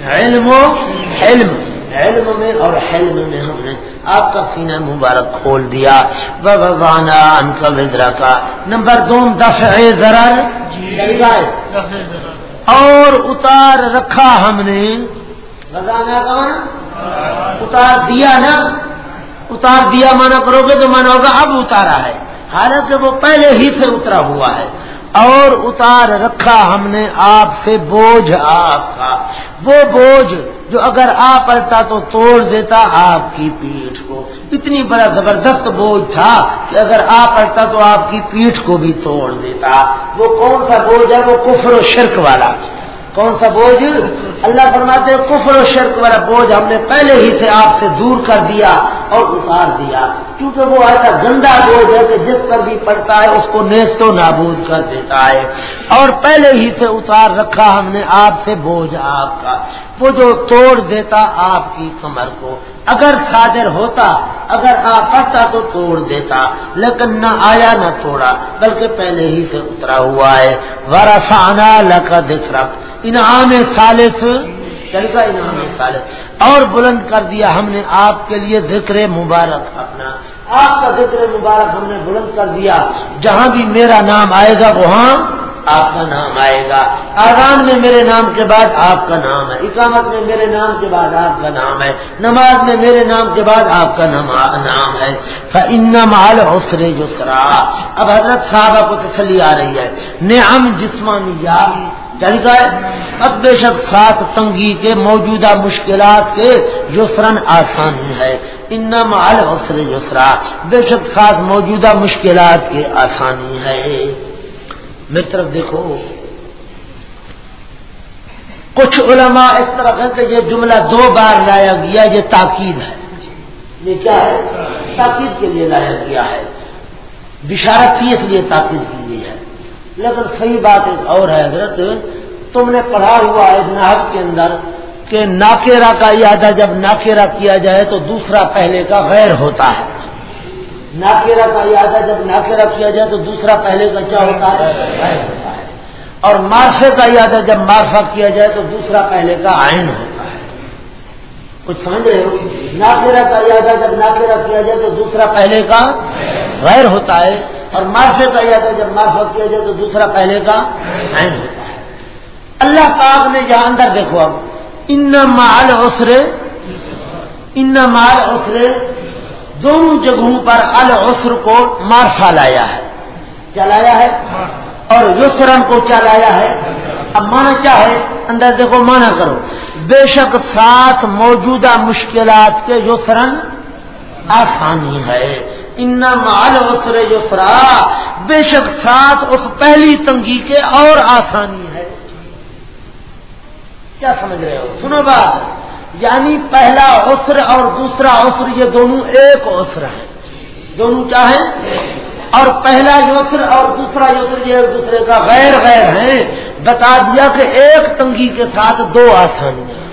علم و حلم۔ علم میں اور حلم میں ہم نے آپ کا سینہ مبارک کھول دیا۔ بابانا ان کا وزرا کا نمبر دو دفع ذرا اور اتار رکھا ہم نے۔ اتار دیا نا؟ اتار دیا مانا کرو گے تو مانا ہوگا اب اتارا ہے۔ حالانکہ وہ پہلے ہی سے اترا ہوا ہے۔ اور اتار رکھا ہم نے آپ سے بوجھ آپ کا۔ وہ بوجھ جو اگر آ پڑتا تو توڑ دیتا آپ کی پیٹھ کو۔ اتنی بڑا زبردست بوجھ تھا کہ اگر آ پڑتا تو آپ کی پیٹھ کو بھی توڑ دیتا۔ وہ کون سا بوجھ ہے؟ وہ کفر و شرک والا۔ کون سا بوجھ؟ اللہ فرماتے کفر و شرک والا بوجھ ہم نے پہلے ہی سے آپ سے دور کر دیا اور اتار دیا۔ کیونکہ وہ ایسا گندا بوجھ ہے کہ جس پر بھی پڑتا ہے، اس کو نیست و نابود کر دیتا ہے۔ اور پہلے ہی سے اتار رکھا ہم نے آپ سے بوجھ آپ کا۔ وہ جو توڑ دیتا آپ کی کمر کو۔ اگر صادر ہوتا، اگر آپ پڑتا تو توڑ دیتا، لیکن نہ آیا نہ توڑا، بلکہ پہلے ہی سے اترا ہوا ہے۔ ورسانہ لکا دکھ رکھ انعام سالس چل کا انعام سالس اور بلند کر دیا ہم نے آپ کے لیے ذکر مبارک اپنا۔ آپ کا ذکر مبارک ہم نے بلند کر دیا۔ جہاں بھی میرا نام آئے گا، وہاں آپ کا نام آئے گا۔ آزان میں میرے نام کے بعد آپ کا نام ہے۔ اقامت میں میرے نام کے بعد آپ کا نام ہے۔ نماز میں میرے نام کے بعد آپ کا نام ہے۔ ان مال حسرے جو سرا اب حضرت صاحبہ کو تسلی آ رہی ہے۔ نعم جسمانی طریقہ ہے اب بے شک سات تنگی کے موجودہ مشکلات کے یسرن آسانی ہے۔ ان مال حسر یسرا بے شک سات موجودہ مشکلات کے آسانی ہے۔ میری طرف دیکھو۔ کچھ علماء اس طرح ہے کہ یہ جملہ دو بار لایا گیا، یہ تاکید ہے۔ یہ کیا ہے؟ تاکید کے لیے لایا گیا ہے۔ بشارت کی اس لیے تاکید کی گئی ہے۔ لیکن صحیح بات ایک اور ہے حضرت، تم نے پڑھا ہوا ہے ناحب کے اندر کہ ناکیرا کا ارادہ جب ناکیرا کیا جائے تو دوسرا پہلے کا غیر ہوتا ہے۔ ناکیرا کا ارادہ جب ناکیرا کیا جائے تو دوسرا پہلے کا کیا ہوتا ہے۔ اور مارفے کا ارادہ جب مارفا کیا جائے تو دوسرا پہلے کا آئین ہوتا ہے۔ کچھ سمجھ رہے ہو؟ ناکیرا کا ارادہ جب ناکیرا کیا جائے تو دوسرا پہلے کا غیر ہوتا ہے۔ اور مارفے کا ارادہ جب مارفا کیا جائے تو دوسرا پہلے کا آئین ہوتا ہے۔ اللہ پاک نے جہاں اندر دیکھو اب ان مال اسرے ان مال اسرے دونوں جگہوں پر السر کو مارفا لایا ہے۔ کیا لایا ہے؟ اور یسرن کو کیا لایا ہے؟ اب مانا کیا ہے؟ اندر دیکھو مانا کرو۔ بے شک ساتھ موجودہ مشکلات کے یسرن آسانی ہے۔ ان مال اسرے یسرا۔ بے شک ساتھ اس پہلی تنگی کے اور آسانی ہے۔ کیا سمجھ رہے ہو؟ سنو بات۔ یعنی پہلا عسر اور دوسرا عسر، یہ دونوں ایک عسر ہے دونوں کیا ہے اور پہلا یوسر اور دوسرا یوسر یہ ایک دوسرے کا غیر غیر ہے بتا دیا کہ ایک تنگی کے ساتھ دو آسانیاں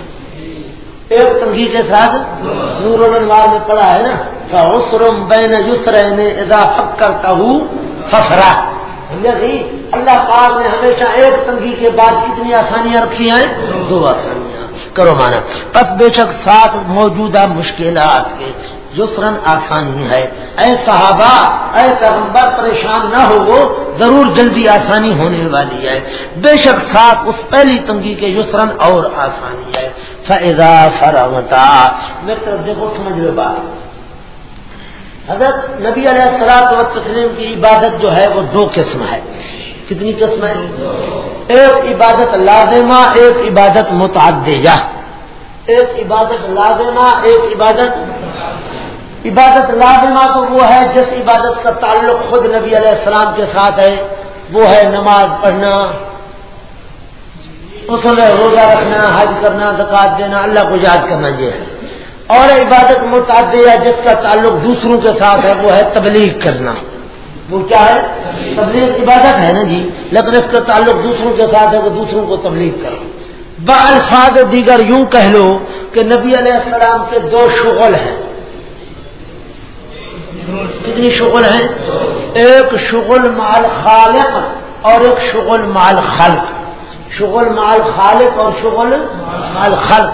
ایک تنگی کے ساتھ نور مار میں پڑا ہے نا۔ اسرم بین یسر اضافت کرتا ہوں فخرا جی؟ اللہ پاک نے ہمیشہ ایک تنگی کے بعد کتنی آسانیاں رکھی ہیں؟ دو آسانیاں۔ کرو مانا۔ پس بے شک ساتھ موجودہ مشکلات کے یسرن آسانی ہے۔ اے صحابہ، اے پیغمبر، پریشان نہ ہو، وہ ضرور جلدی آسانی ہونے والی ہے۔ بے شک ساتھ اس پہلی تنگی کے یسرن اور آسانی ہے۔ فیضا فرمتا میرے طرف دیکھو، سمجھ لو بات۔ حضرت نبی علیہ السلام و تسلیم کی عبادت جو ہے، وہ دو قسم ہے۔ کتنی قسم ہے ایک عبادت لازمہ، ایک عبادت متعدیہ۔ ایک عبادت لازمہ، ایک عبادت عبادت لازمہ تو وہ ہے جس عبادت کا تعلق خود نبی علیہ السلام کے ساتھ ہے، وہ ہے نماز پڑھنا اس میں روزہ رکھنا، حج کرنا زکات دینا، اللہ کو یاد کرنا، یہ ہے۔ اور عبادت متعدد جس کا تعلق دوسروں کے ساتھ ہے، وہ ہے تبلیغ کرنا۔ وہ کیا ہے؟ تبلیغ عبادت ہے نا جی؟ لیکن اس کا تعلق دوسروں کے ساتھ ہے وہ دوسروں کو تبلیغ کرو۔ بالفاظ دیگر یوں کہہ لو کہ نبی علیہ السلام کے دو شغل ہیں۔ کتنی شغل ہیں؟ ایک شغل مال خالق اور ایک شغل مال خلق۔ شغل مال خالق اور شغل مال خلق۔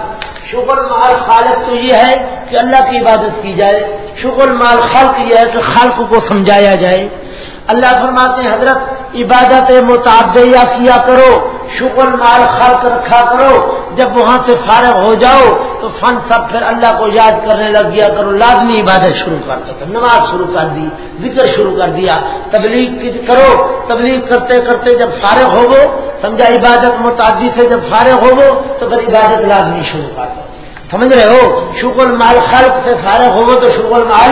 شکر مال خالق تو یہ ہے کہ اللہ کی عبادت کی جائے۔ شکر مال خلق یہ ہے کہ خلق کو سمجھایا جائے۔ اللہ فرماتے ہیں، حضرت، عبادت متعدیہ کیا کرو، شکر مال خلق رکھا کرو، جب وہاں سے فارغ ہو جاؤ، تو فن سب پھر اللہ کو یاد کرنے لگ گیا کرو، لازمی عبادت شروع کر سکتے نماز شروع کر دی، ذکر شروع کر دیا، تبلیغ کرو، تبلیغ کرتے کرتے جب فارغ ہو گو سمجھا، عبادت متعدی سے جب فارغ ہو گو تو پھر عبادت لازمی شروع کر دو سمجھ رہے ہو؟ شکر مال خلق سے فارغ ہو تو شکر مال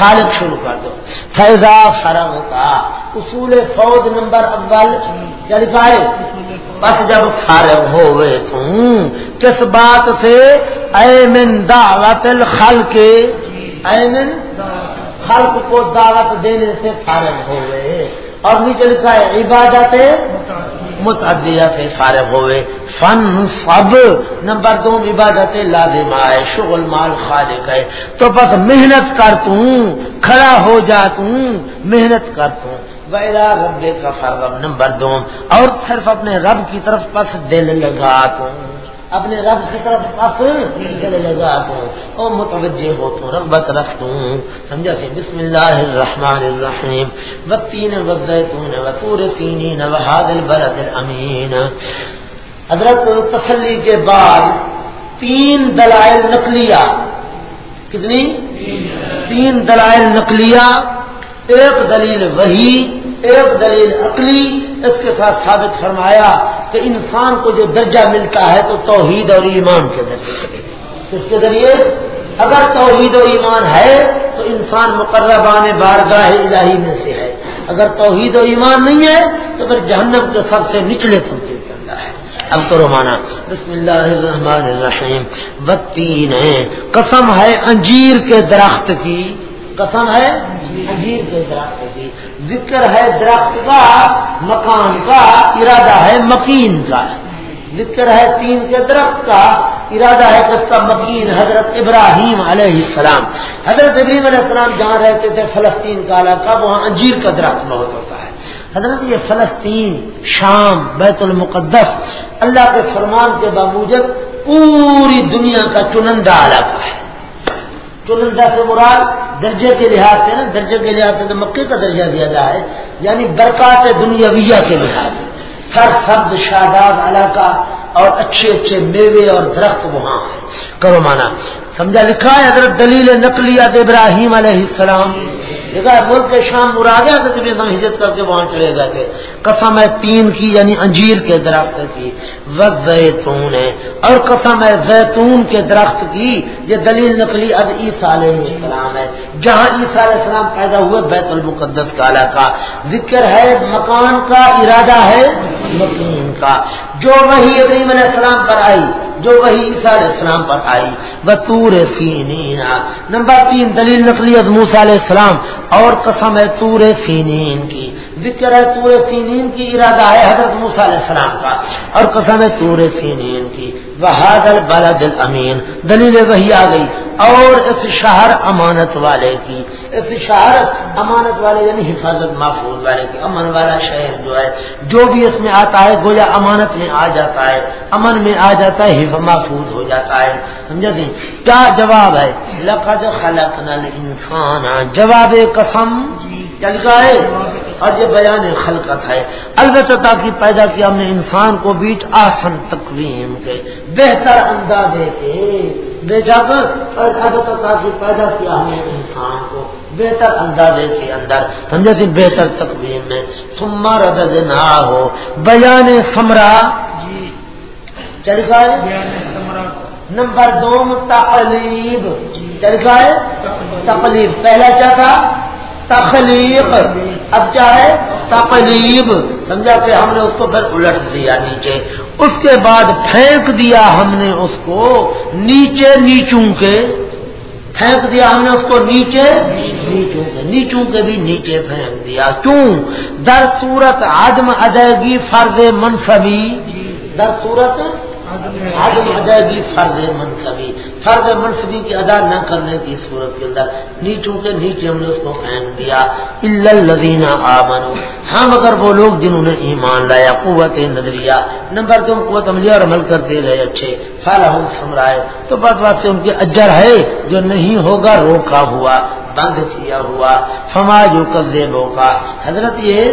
خالق شروع کر دو۔ فیضا فرم کا اصول فوج نمبر اول یعنی چل پائے بس جب فارغ ہو گئے تم، کس بات سے؟ اے من دعوت الخلق۔ اے من خلق کو دعوت دینے سے فارغ ہو گئے اور نیچے لکھا ہے، عبادت متعدیہ سے فارغ ہوئے۔ فن فب نمبر دو عبادت لازم آئے، شغل مال خالق ہے۔ تو بس محنت کر توں کھڑا ہو جا توں محنت کر توں ویلا رب کا فرغم نمبر دو، اور صرف اپنے رب کی طرف پس دل لگا توں اپنے رب کی طرف پس دل لگا توں او متوجہ ہو تو، رغبت رکھ توں سمجھا سی بسم اللہ الرحمن الرحیم۔ وقتین وزیتون وطور سینین وحاد البلد الامین۔ حضرت تسلی کے بعد تین دلائل نقلیہ، کتنی؟ تین دلائل نقلیہ، ایک دلیل وہی، ایک دلیل عقلی، اس کے ساتھ ثابت فرمایا کہ انسان کو جو درجہ ملتا ہے تو توحید اور ایمان کے ذریعے اس کے ذریعے؟ اگر توحید و ایمان ہے تو انسان مقربان بارگاہ الہی میں سے ہے۔ اگر توحید و ایمان نہیں ہے تو پھر جہنم کے سب سے نچلے پہنچے اب کرو مانا۔ بسم اللہ الرحمن الرحیم۔ بتین قسم ہے انجیر کے درخت کی۔ قسم ہے انجیر کے درخت کی۔ ذکر ہے درخت کا، مکان کا، ارادہ ہے مکین کا۔ ذکر ہے تین کے درخت کا، ارادہ ہے اس کا مکین، حضرت ابراہیم علیہ السلام۔ حضرت ابراہیم علیہ السلام جہاں رہتے تھے فلسطین کا علاقہ، وہاں انجیر کا درخت بہت ہوتا ہے۔ حضرت یہ فلسطین، شام، بیت المقدس، اللہ کے فرمان کے باوجود پوری دنیا کا چنندہ علاقہ ہے۔ چنندہ سے مراد درجے کے لحاظ سے نا، درجے کے لحاظ سے تو مکے کا درجہ دیا جائے ہے یعنی برکات دنیاویہ کے لحاظ سے۔ سر سبز، شاداب علاقہ اور اچھے اچھے میوے اور درخت وہاں کرو مانا، سمجھا لکھا ہے حضرت دلیل نقلیات ابراہیم علیہ السلام۔ ملک کے شام مراد ہے ہجرت کر کے وہاں چلے جاتے قسم ہے تین کی یعنی انجیر کے درخت کی۔ زیتون ہے۔ اور قسم ہے زیتون کے درخت کی، یہ دلیل نقلی اب عیسیٰ علیہ السلام ہے۔ جہاں عیسیٰ علیہ السلام پیدا ہوئے، بیت المقدس کالا کا ذکر ہے مکان کا، ارادہ ہے مکین کا۔ جو وہی ابراہیم علیہ السلام پر آئی جو وہی عیسیٰ علیہ السلام پر آئی. بطور سینین نمبر تین، دلیل نقلی موسیٰ علیہ السلام اور قسم ہے تور سینین کی. ذکر ہے تور سینین کی ارادہ ہے حضرت موسیٰ علیہ السلام کا، اور قسم ہے تور سینین کی۔ بہاد البلد الامین دلیل وہی آ گئی۔ اور اس شہر امانت والے کی، اس شہر امانت والے یعنی حفاظت محفوظ والے کی، امن والا شہر جو ہے، جو بھی اس میں آتا ہے، گویا امانت میں آ جاتا ہے۔ امن میں آ جاتا ہے محفوظ ہو جاتا ہے۔ سمجھا سی کیا جواب ہے؟ لقد خلق نل انسان جواب قسم۔ چل گئے۔ اور یہ بیان خلقت ہے البتہ تاکہ پیدا کیا ہم نے انسان کو بیچ آسن تقویم کے بہتر اندازے کے۔ بے جب البتہ تاکہ پیدا کیا ہم نے انسان کو بہتر اندازے کے اندر۔ سمجھے تھی بہتر تقویم میں تما رد نہ ہو بیان سمرا جی۔ چل گئے۔ نمبر دو تقلیب۔ چل گئے۔ تقلیب۔ پہلا کیا تھا؟ تخلیق۔ اب کیا ہے؟ تقلیب سمجھا کہ ہم نے اس کو پھر الٹ دیا نیچے۔ اس کے بعد پھینک دیا ہم نے اس کو نیچے نیچوں کے۔ پھینک دیا ہم نے اس کو نیچے نیچوں کے۔ نیچوں کے بھی نیچے پھینک دیا۔ کیوں؟ در صورت عدم ادائیگی فرض منصبی۔ در صورت عدم ادائیگی فرض منصبی۔ فرض منصبی کی ادا نہ کرنے کی صورت کے اندر نیچوں کے نیچے ہم نے اس کو پھینک دیا الدینہ آمن ہم ہاں، اگر وہ لوگ جنہوں نے ایمان لایا، قوت نظریہ۔ نمبر تم قوت عملیہ اور عمل کرتے رہے اچھے۔ فلاح سمرائے۔ تو بات بات سے ان کے اجر ہے جو نہیں ہوگا، روکا ہوا، بند کیا ہوا۔ فما جو کلو کا حضرت یہ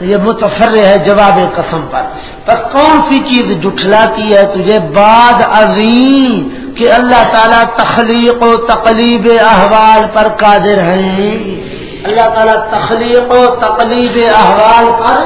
یہ متفر ہے جواب قسم پر۔ بس کون سی چیز جٹلاتی ہے تجھے؟ بعد عظیم۔ کہ اللہ تعالیٰ تخلیق و تقلیب احوال پر قادر ہیں۔ اللہ تعالیٰ تخلیق و تقلیب احوال پر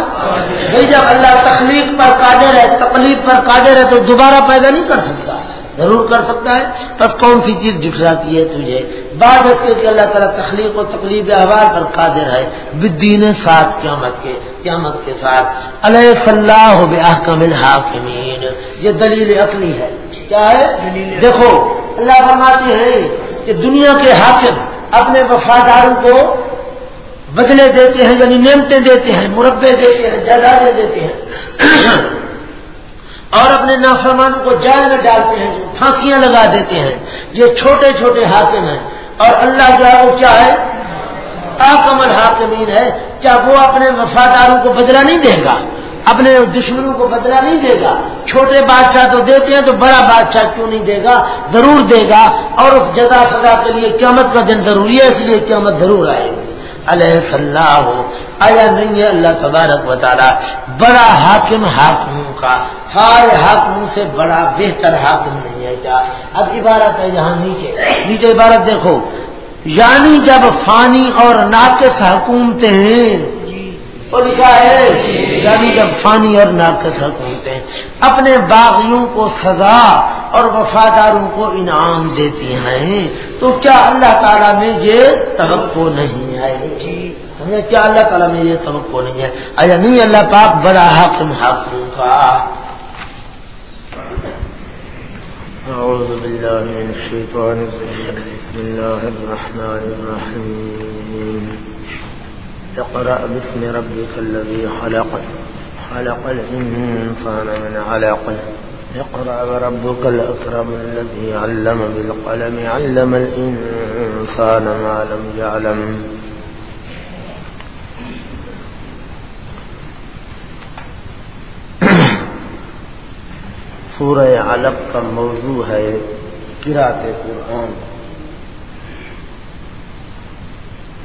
بھائی جب اللہ تخلیق پر قادر ہے، تقلیب پر قادر ہے تو دوبارہ پیدا نہیں کر سکتا۔ ضرور کر سکتا ہے بس کون سی چیز جٹھلاتی ہے تجھے؟ بعد اس کے کہ اللہ تعالیٰ تخلیق و تقلیب احوال پر قادر ہے بدین ساتھ قیامت کے قیامت کے ساتھ۔ علیہ صلاح بحکم الحاکمین۔ یہ دلیل اصلی ہے۔ کیا ہے؟ دیکھو اللہ فرماتے ہیں کہ دنیا کے حاکم اپنے وفاداروں کو بدلے دیتے ہیں یعنی نعمتیں دیتے ہیں مربے دیتے ہیں جائیدادیں دیتے ہیں۔ اور اپنے نافرمانوں کو جائل میں ڈالتے ہیں پھانسیاں لگا دیتے ہیں۔ یہ چھوٹے چھوٹے حاکم ہیں۔ اور اللہ جو ہے وہ کیا ہے؟ آکمل حاکمین ہے۔ کیا وہ اپنے وفاداروں کو بدلا نہیں دے گا؟ اپنے دشمنوں کو بدلا نہیں دے گا؟ چھوٹے بادشاہ تو دیتے ہیں تو بڑا بادشاہ کیوں نہیں دے گا؟ ضرور دے گا۔ اور اس جگہ سزا کے لیے قیامت کا دن ضروری ہے، اس لیے قیامت ضرور آئے گی۔ علیہ صلاح ہو آیا نہیں ہے اللہ تبارک و تعالیٰ بڑا حاکم حاکموں کا. سارے حاکموں سے بڑا بہتر حاکم نہیں ہے کیا؟ اب عبارت ہے یہاں نیچے. نیچے عبارت دیکھو. یعنی جب فانی اور ناقص حکومتیں لکھا ہے یعنی جب فانی اور ناقص ہوتے ہیں اپنے باغیوں کو سزا اور وفاداروں کو انعام دیتی ہیں تو کیا اللہ تعالیٰ میں یہ توقع نہیں ہے؟ ہمیں کیا اللہ تعالیٰ میں یہ توقع نہیں ہے؟ اچھا نہیں اللہ پاک بڑا حاکم حاکم کا أعوذ بالله من الشيطان الرجيم بسم الله الرحمن الرحيم اقرأ باسم ربك الذي خلق خلق الإنسان من علق. اقرأ وربك الأكرم الذي علم بالقلم، علم الإنسان ما لم يعلم. سورہ علق کا موضوع ہے قرات قرآن.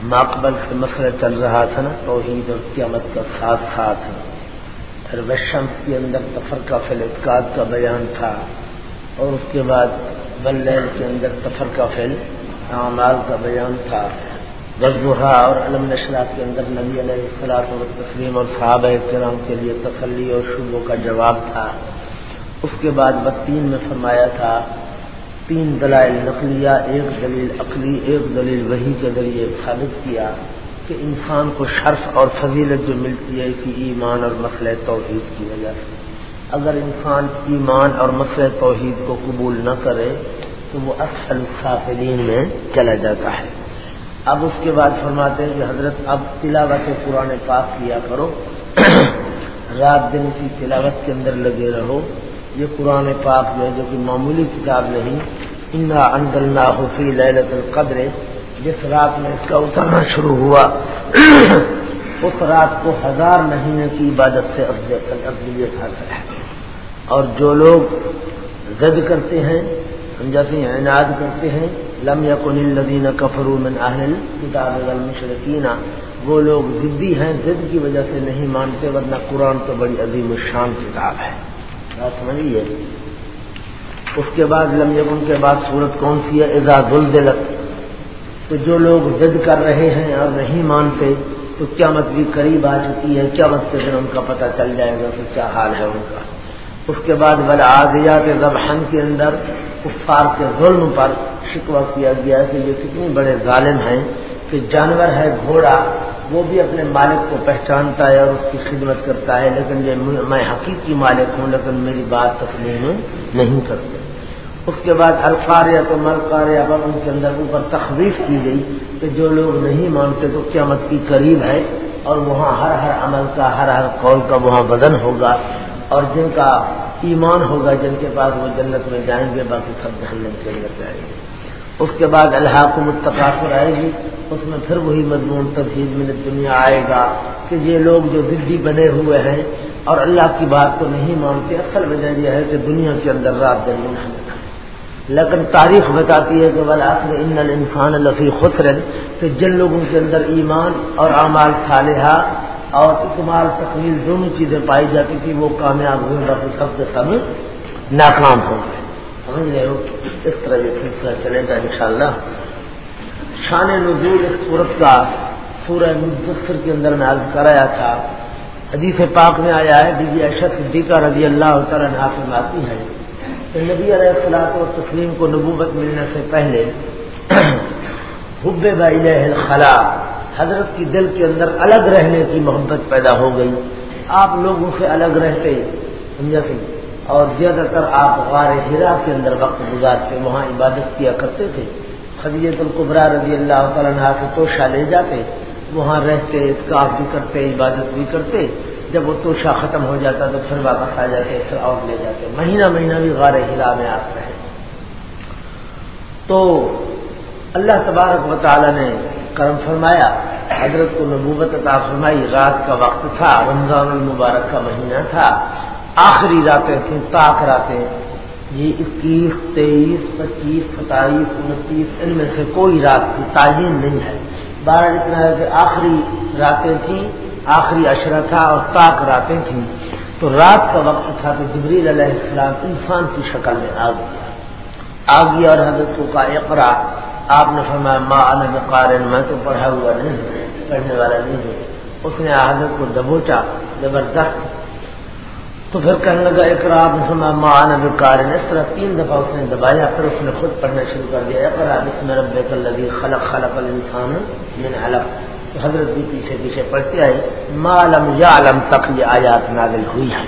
ماقبل سے مسئلہ چل رہا تھا نا توحید اور قیامت کا ساتھ ساتھ پھر وشم کے اندر تفرقہ فل اعتقاد کا بیان تھا، اور اس کے بعد بلیل کے اندر تفرقہ فل اعمال کا بیان تھا۔ غزبہ اور علم نشرات کے اندر نبی علیہ السلاط اور تسلیم اور صحابہ کرام کے لیے تسلی اور شبوں کا جواب تھا۔ اس کے بعد بتین میں فرمایا تھا تین دلائل نقلیہ، ایک دلیل عقلی، ایک دلیل وہی کے ذریعے ثابت کیا کہ انسان کو شرف اور فضیلت جو ملتی ہے کہ ایمان اور مسئلہ توحید کی وجہ سے۔ اگر انسان ایمان اور مسئلہ توحید کو قبول نہ کرے، تو وہ اکثر سافلین میں چلا جاتا ہے۔ اب اس کے بعد فرماتے ہیں کہ حضرت، اب تلاوت پرانے پاک کیا کرو۔ رات دن کی تلاوت کے اندر لگے رہو۔ یہ قرآن پاک جو ہے جو کہ معمولی کتاب نہیں، انا اندلنا حفی للت القدر۔ جس رات میں اس کا اترنا شروع ہوا، اس رات کو ہزار مہینے کی عبادت سے افضلیت حاصل ہے۔ اور جو لوگ زد کرتے ہیں، ہم جیسے عناد کرتے ہیں، لم یقن الدین کفرو من اہل کتاب المشرقین وہ لوگ ضدی ہیں، ضد کی وجہ سے نہیں مانتے، ورنہ قرآن تو بڑی عظیم الشان کتاب ہے۔ سمجھیے اس کے بعد لم یقن کے بعد صورت کون سی ہے؟ اعزاز الدلت تو جو لوگ ضد کر رہے ہیں اور نہیں مانتے، تو قیامت بھی قریب آ چکی ہے، قیامت کے دن ان کا پتہ چل جائے گا کہ کیا حال ہے ان کا۔ اس کے بعد بلا آدیات ربحن کے اندر، کفار کے ظلم پر شکوہ کیا گیا کہ یہ کتنے بڑے ظالم ہیں، کہ جانور ہے، گھوڑا وہ بھی اپنے مالک کو پہچانتا ہے اور اس کی خدمت کرتا ہے، لیکن یہ میں حقیقی مالک ہوں، لیکن میری بات تسلیم نہیں کرتے۔ اس کے بعد الفار یا تو ملکار یا ان کے اندر اوپر تخویف کی گئی کہ جو لوگ نہیں مانتے تو قیامت کی قریب ہے اور وہاں ہر ہر عمل کا، ہر ہر قول کا وہاں بدن ہوگا اور جن کا ایمان ہوگا، جن کے پاس وہ جنت میں جائیں گے، باقی سب جہنم کے اندر جائیں گے۔ اس کے بعد اللہ کو متفاقر آئے گی۔ اس میں پھر وہی مضمون تفصیل میں دنیا آئے گا کہ یہ لوگ جو ضدی بنے ہوئے ہیں اور اللہ کی بات کو نہیں مانتے، اصل وجہ یہ ہے کہ دنیا کے اندر رات دن لیکن تاریخ بتاتی ہے کہ بلاخر ان انسان الفی خسر۔ کہ جن لوگوں کے اندر ایمان اور اعمال صالحہ اور اکمال تقلیل دونوں چیزیں پائی جاتی تھی وہ کامیاب ہوئے گا سب سے کم ناکام ہو گئے۔ سمجھ رہے ہو؟ اس طرح یہ سلسلہ چلے گا انشاءاللہ۔ شان نزول اس صورت کا سورہ مدثر کے اندر میں عرض کرایا تھا۔ حدیث پاک میں آیا ہے، بی بی اشد صدیقہ رضی اللہ تعالیٰ حاصل آتی ہے کہ نبی علیہ السلاط و تسلیم کو نبوت ملنے سے پہلے حب خلا حضرت کی دل کے اندر الگ رہنے کی محبت پیدا ہو گئی۔ آپ لوگوں سے الگ رہتے، سمجھا سی؟ اور زیادہ تر آپ غار ہرا کے اندر وقت گزارتے، وہاں عبادت کیا کرتے تھے۔ خدیت القبرا رضی اللہ تعالیٰ سے توشہ لے جاتے، وہاں رہتے اتکاف بھی کرتے، عبادت بھی کرتے، جب وہ توشہ ختم ہو جاتا تو پھر واپس آ جاتے، پھر اور لے جاتے۔ مہینہ مہینہ بھی غار ہرا میں آپ رہے۔ تو اللہ تبارک و تعالیٰ نے کرم فرمایا، حضرت کو نبوت عطا فرمائی۔ رات کا وقت تھا، رمضان المبارک کا مہینہ تھا۔ آخری راتیں تھیں تاک راتیں۔ یہ اکیس، تیئیس، پچیس، ستائیس، انتیس، ان میں سے کوئی رات کی تعین نہیں ہے۔ بارہ اتنا ہے کہ آخری راتیں تھیں، آخری اشرا تھا اور تاک راتیں تھیں۔ تو رات کا وقت تھا کہ جبریل علیہ السلام انسان کی شکل میں آ گیا۔ آ گیا اور حضرت کا اقرا، آپ نے فرمایا ماں عالم قارن میں تو پڑھا ہوا نہیں، پڑھنے والا نہیں ہوں۔ اس نے حضرت کو دبوچا، زبردست تو پھر کہنے لگا اقرا مسلمان معان بکار اس طرح تین دفعہ اس نے دبایا، پھر اس نے خود پڑھنا شروع کر دیا اقرا بسم رب الذي خلق خلق الانسان من علق تو حضرت بھی پیچھے پیچھے پڑھتے آئے معلم یا علم تک یہ آیات نازل ہوئی ہے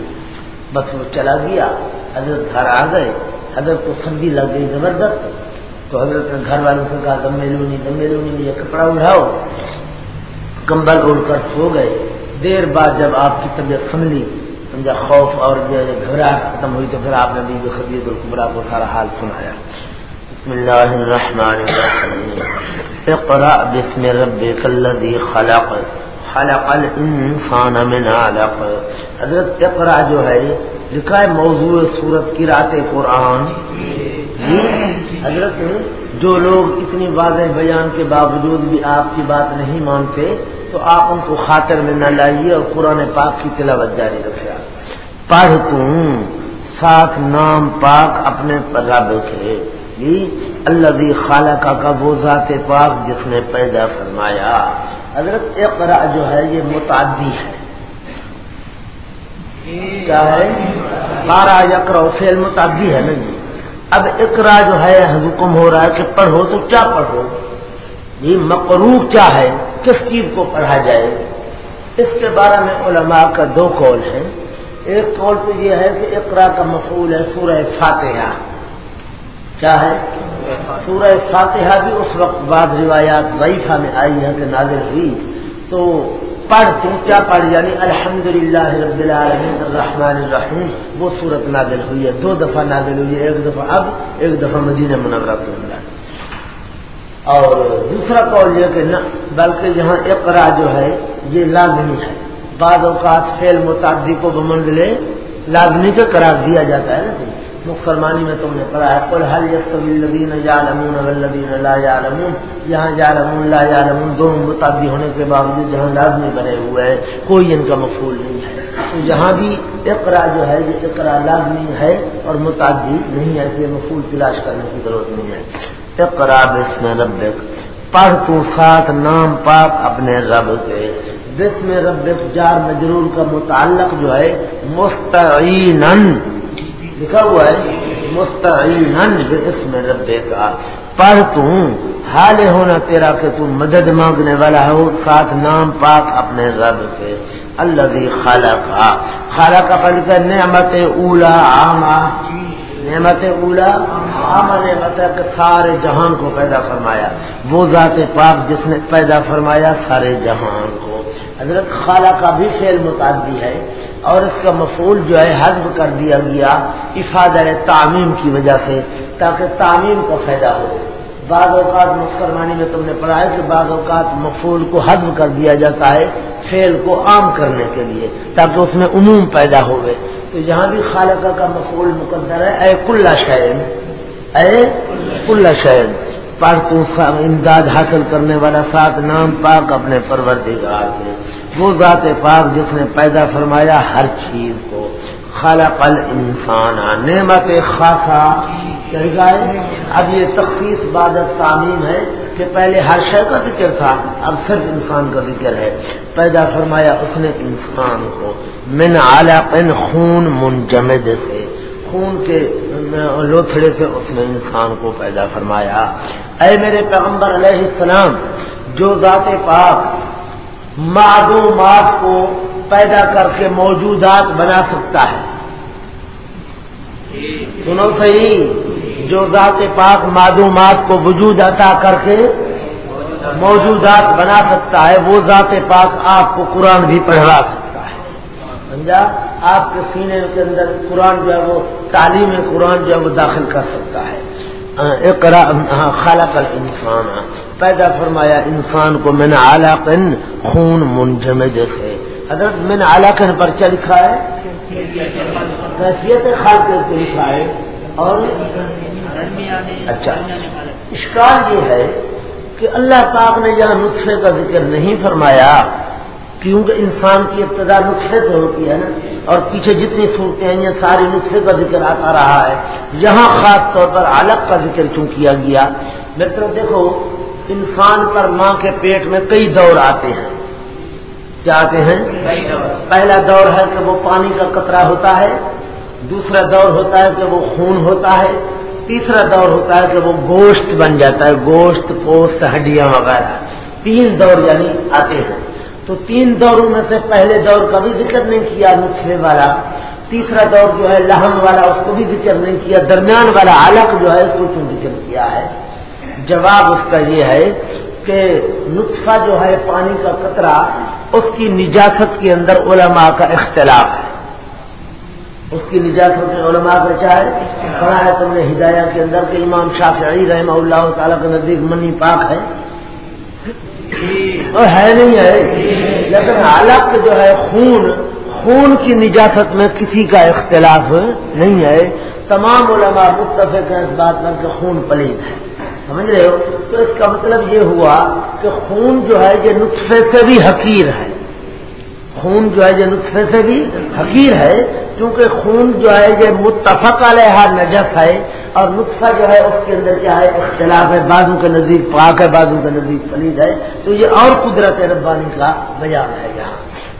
بس وہ چلا گیا، حضرت گھر آ گئے، حضرت کو سردی لگ گئی زبردست۔ تو حضرت نے گھر والوں سے کہا دمے لونی دمے لونی، یہ کپڑا اڑاؤ۔ کمبل اڑ کر سو گئے۔ دیر بعد جب آپ کی طبیعت سنبھلی سمجھا خوف اور گھبراہٹ ختم ہوئی تو پھر آپ نے بھی خدیت القبرا کو سارا حال سنایا۔ بسم اللہ الرحمن الرحیم۔ اقرا بسم ربک الذی خلق۔ خلق الانسان من علق۔ حضرت اقرا جو ہے، لکھا ہے موضوع صورت کی رات قرآن۔ جی، حضرت، جو لوگ اتنی واضح بیان کے باوجود بھی آپ کی بات نہیں مانتے تو آپ ان کو خاطر میں نہ لائیے اور قرآن پاک کی تلاوت جاری رکھے پڑھ تم ساتھ نام پاک اپنے رب کے۔ جی اللہ خالہ کا وہ ذات پاک جس نے پیدا فرمایا۔ حضرت اقرا جو ہے، یہ متعدی ہے۔ کیا ہے؟ بارہ اقرا فیل متعدی ہے نہیں جی۔ اب اقرا جو ہے حکم ہو رہا ہے کہ پڑھو تو کیا پڑھو؟ جی، یہ مقروع کیا ہے؟ کس چیز کو پڑھا جائے؟ اس کے بارے میں علماء کا دو قول ہے ایک قول تو یہ ہے کہ اقرا کا مقول ہے سورہ فاتحہ۔ کیا ہے؟ سورہ فاتحہ بھی اس وقت بعد روایات ویفا میں آئی ہے کہ نازل ہوئی۔ تو پڑھ تو کیا پڑھ؟ یعنی الحمد للہ رب العالمین الرحمن الرحیم۔ وہ صورت نازل ہوئی ہے، دو دفعہ نازل ہوئی ہے، ایک دفعہ اب، ایک دفعہ مدینہ منورہ کے اندر اور دوسرا قول یہ کہ نہ، بلکہ یہاں اقرا جو ہے، یہ لازمی ہے۔ بعض اوقات فیل متعدی کو بمنزلے لازمی کے قرار دیا جاتا ہے نا۔ مسلمانی میں تم نے پڑھا ہے، قل حل یستوی یا لمون والذین لا یعلمون؟ یہاں یا لمون لا یعلمون دونوں متعدی ہونے کے باوجود جہاں لازمی بنے ہوئے ہیں، کوئی ان کا مفول نہیں ہے۔ تو یہاں بھی اقرا جو ہے، یہ اقرا لازمی ہے اور متعدی نہیں ہے کہ مفول تلاش کرنے کی ضرورت نہیں ہے۔ اقرا بسم ربک۔ پڑھ تو ساتھ نام پاک اپنے رب کے بسم ربک جار مجرور کا متعلق جو ہے مستعین لکھا ہوا ہے مستعین باسم رب کا پڑھ تو حال ہونا تیرا کہ تم مدد مانگنے والا ہو، ساتھ نام پاک اپنے رب کے. اللہ خالق خالہ کا نعمت اولا آما نعمت اولا عام نعمت کہ سارے جہان کو پیدا فرمایا۔ وہ ذات پاک جس نے پیدا فرمایا سارے جہان کو۔ حضرت خالہ کا بھی فعل متعدی ہے اور اس کا مفول جو ہے حذف کر دیا گیا، افادہ تعمیم کی وجہ سے تاکہ تعمیم کا فائدہ ہو۔ بعض اوقات مسلمانی میں تم نے پڑھا ہے کہ بعض اوقات مفول کو حذف کر دیا جاتا ہے فیل کو عام کرنے کے لیے، تاکہ اس میں عموم پیدا ہوئے۔ تو یہاں بھی خالقہ کا مفول مقدر ہے، اے کل شہن اے کل شہن پر امداد حاصل کرنے والا سات نام پاک اپنے پروردگار کے۔ وہ ذات پاک جس نے پیدا فرمایا ہر چیز کو۔ خلق الانسان. نعمت خاصا اب یہ تخصیص بعد تعمیم ہے کہ پہلے ہر شے کا ذکر تھا، اب صرف انسان کا ذکر ہے. پیدا فرمایا اس نے انسان کو، من علاق خون منجمد سے. خون کے لوتھڑے سے اس نے انسان کو پیدا فرمایا. اے میرے پیغمبر علیہ السلام، جو ذات پاک معلومات کو پیدا کر کے موجودات بنا سکتا ہے۔ سنو صحیح، جو ذات پاک معلومات کو وجود عطا کر کے موجودات بنا سکتا ہے، وہ ذات پاک آپ کو قرآن بھی پڑھا سکتا ہے۔ سمجھا؟ آپ کے سینے کے اندر قرآن جو ہے وہ تعلیم قرآن جو ہے وہ داخل کر سکتا ہے۔ خالق الانسان۔ پیدا فرمایا، انسان کو میں نے علاقن خون منجمد سے حضرت میں نے علاقن پر چل لکھا ہے کیفیت خالق کو لکھا ہے، اور اچھا اشکال یہ ہے کہ اللہ پاک نے یہاں نسخے کا ذکر نہیں فرمایا، کیونکہ انسان کی ابتدا نسخے سے ہوتی ہے نا، اور پیچھے جتنی صورتیں ہیں، یہ ساری نسخے کا ذکر آتا رہا ہے۔ یہاں خاص طور پر الگ کا ذکر کیوں کیا گیا؟ میری طرف دیکھو، انسان پر ماں کے پیٹ میں کئی دور آتے ہیں۔ کیا آتے ہیں۔ پہلا دور ہے کہ وہ پانی کا قطرہ ہوتا ہے، دوسرا دور ہوتا ہے کہ وہ خون ہوتا ہے، تیسرا دور ہوتا ہے کہ وہ گوشت بن جاتا ہے، گوشت، پوست، ہڈیاں وغیرہ۔ تین دور یعنی آتے ہیں۔ تو تین دوروں میں سے پہلے دور کا بھی ذکر نہیں کیا نسخے والا۔ تیسرا دور جو ہے لہم والا، اس کو بھی ذکر نہیں کیا۔ درمیان والا الگ جو ہے، اس کو کیوں ذکر کیا ہے؟ جواب اس کا یہ ہے کہ نسخہ جو ہے پانی کا قطرہ اس کی نجاست کے اندر علماء کا اختلاف ہے۔ اس کی نجاست میں علماء کا کیا ہے؟ پڑھا ہے تم نے ہدایہ کے اندر کے امام شافعی رحمہ اللہ تعالیٰ کے نزدیک منی پاک ہے۔ ہے نہیں ہے۔ لیکن حالت جو ہے خون خون کی نجاست میں کسی کا اختلاف نہیں ہے۔ تمام علماء متفق ہیں اس بات پر کہ خون پلید ہے۔ سمجھ رہے ہو؟ تو اس کا مطلب یہ ہوا کہ خون جو ہے یہ نطفے سے بھی حقیر ہے۔ خون جو ہے یہ نطفے سے بھی حقیر ہے کیونکہ خون جو ہے یہ متفق علیہ نجس ہے اور نسخہ جو ہے اس کے اندر کیا ہے؟ اختلاف ہے، بازو کے نزدیک پاک ہے، بازو کے نزدیک پلید ہے۔ تو یہ اور قدرت ربانی کا بیان ہے یہاں۔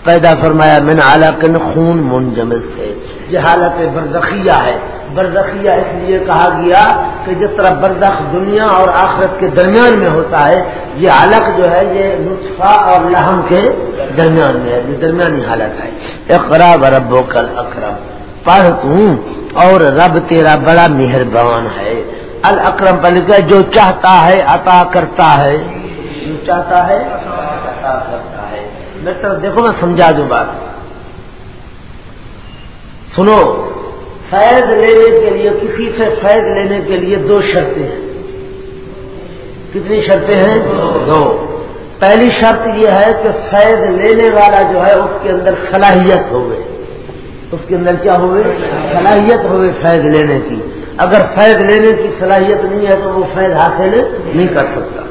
پیدا فرمایا، من علاقن خون منجمد سے یہ حالت برزخیہ ہے۔ برزخیہ اس لیے کہا گیا کہ جس طرح برزخ دنیا اور آخرت کے درمیان میں ہوتا ہے، یہ حالت جو ہے، یہ نسخہ اور لہم کے درمیان میں ہے، یہ درمیانی حالت ہے۔ اقرا رب کل اکرم پڑھ توں، اور رب تیرا بڑا مہربان ہے۔ الاکرم پر لکھا جو چاہتا ہے عطا کرتا ہے۔ جو چاہتا ہے عطا کرتا ہے۔ ہے میں طرف دیکھو، میں سمجھا دوں بات۔ سنو، فیض لینے کے لیے، کسی سے فیض لینے کے لیے دو شرطیں ہیں۔ کتنی شرطیں ہیں؟ دو۔ پہلی شرط یہ ہے کہ فیض لینے والا جو ہے، اس کے اندر صلاحیت ہوئے اس کے اندر کیا ہوئے صلاحیت ہوئے فیض لینے کی۔ اگر فیض لینے کی صلاحیت نہیں ہے تو وہ فیض حاصل نہیں کر سکتا۔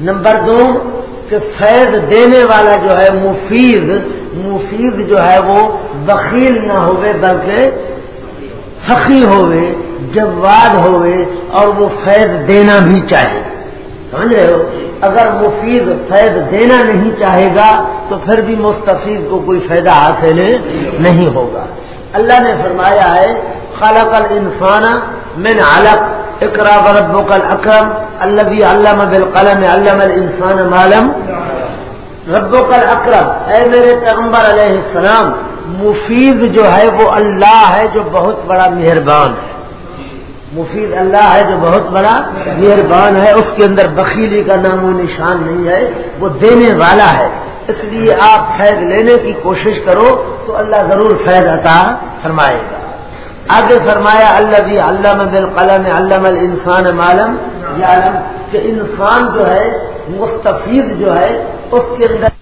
نمبر دو، کہ فیض دینے والا جو ہے، مفید مفید جو ہے وہ بخیل نہ ہوئے، بلکہ سخی ہوئے، جواد ہوئے اور وہ فیض دینا بھی چاہے۔ سمجھ رہے ہو؟ اگر مفید فیض دینا نہیں چاہے گا، تو پھر بھی مستفید کو کوئی فائدہ حاصل نہیں ہوگا۔ اللہ نے فرمایا ہے خالق الانسان من علق، اقرا ربک الاکرم الذي علم بالقلم، علم الانسان معلم ربک الاکرم، اے میرے پیغمبر علیہ السلام، مفید جو ہے وہ اللہ ہے جو بہت بڑا مہربان ہے۔ مفید اللہ ہے جو بہت بڑا مہربان ہے، اس کے اندر بخیلی کا نام و نشان نہیں ہے، وہ دینے والا ہے۔ اس لیے آپ فیض لینے کی کوشش کرو تو اللہ ضرور فیض عطا فرمائے گا۔ آگے فرمایا اللہ بھی علام قلم علام الانسان معلوم یا کہ انسان جو ہے مستفید جو ہے اس کے اندر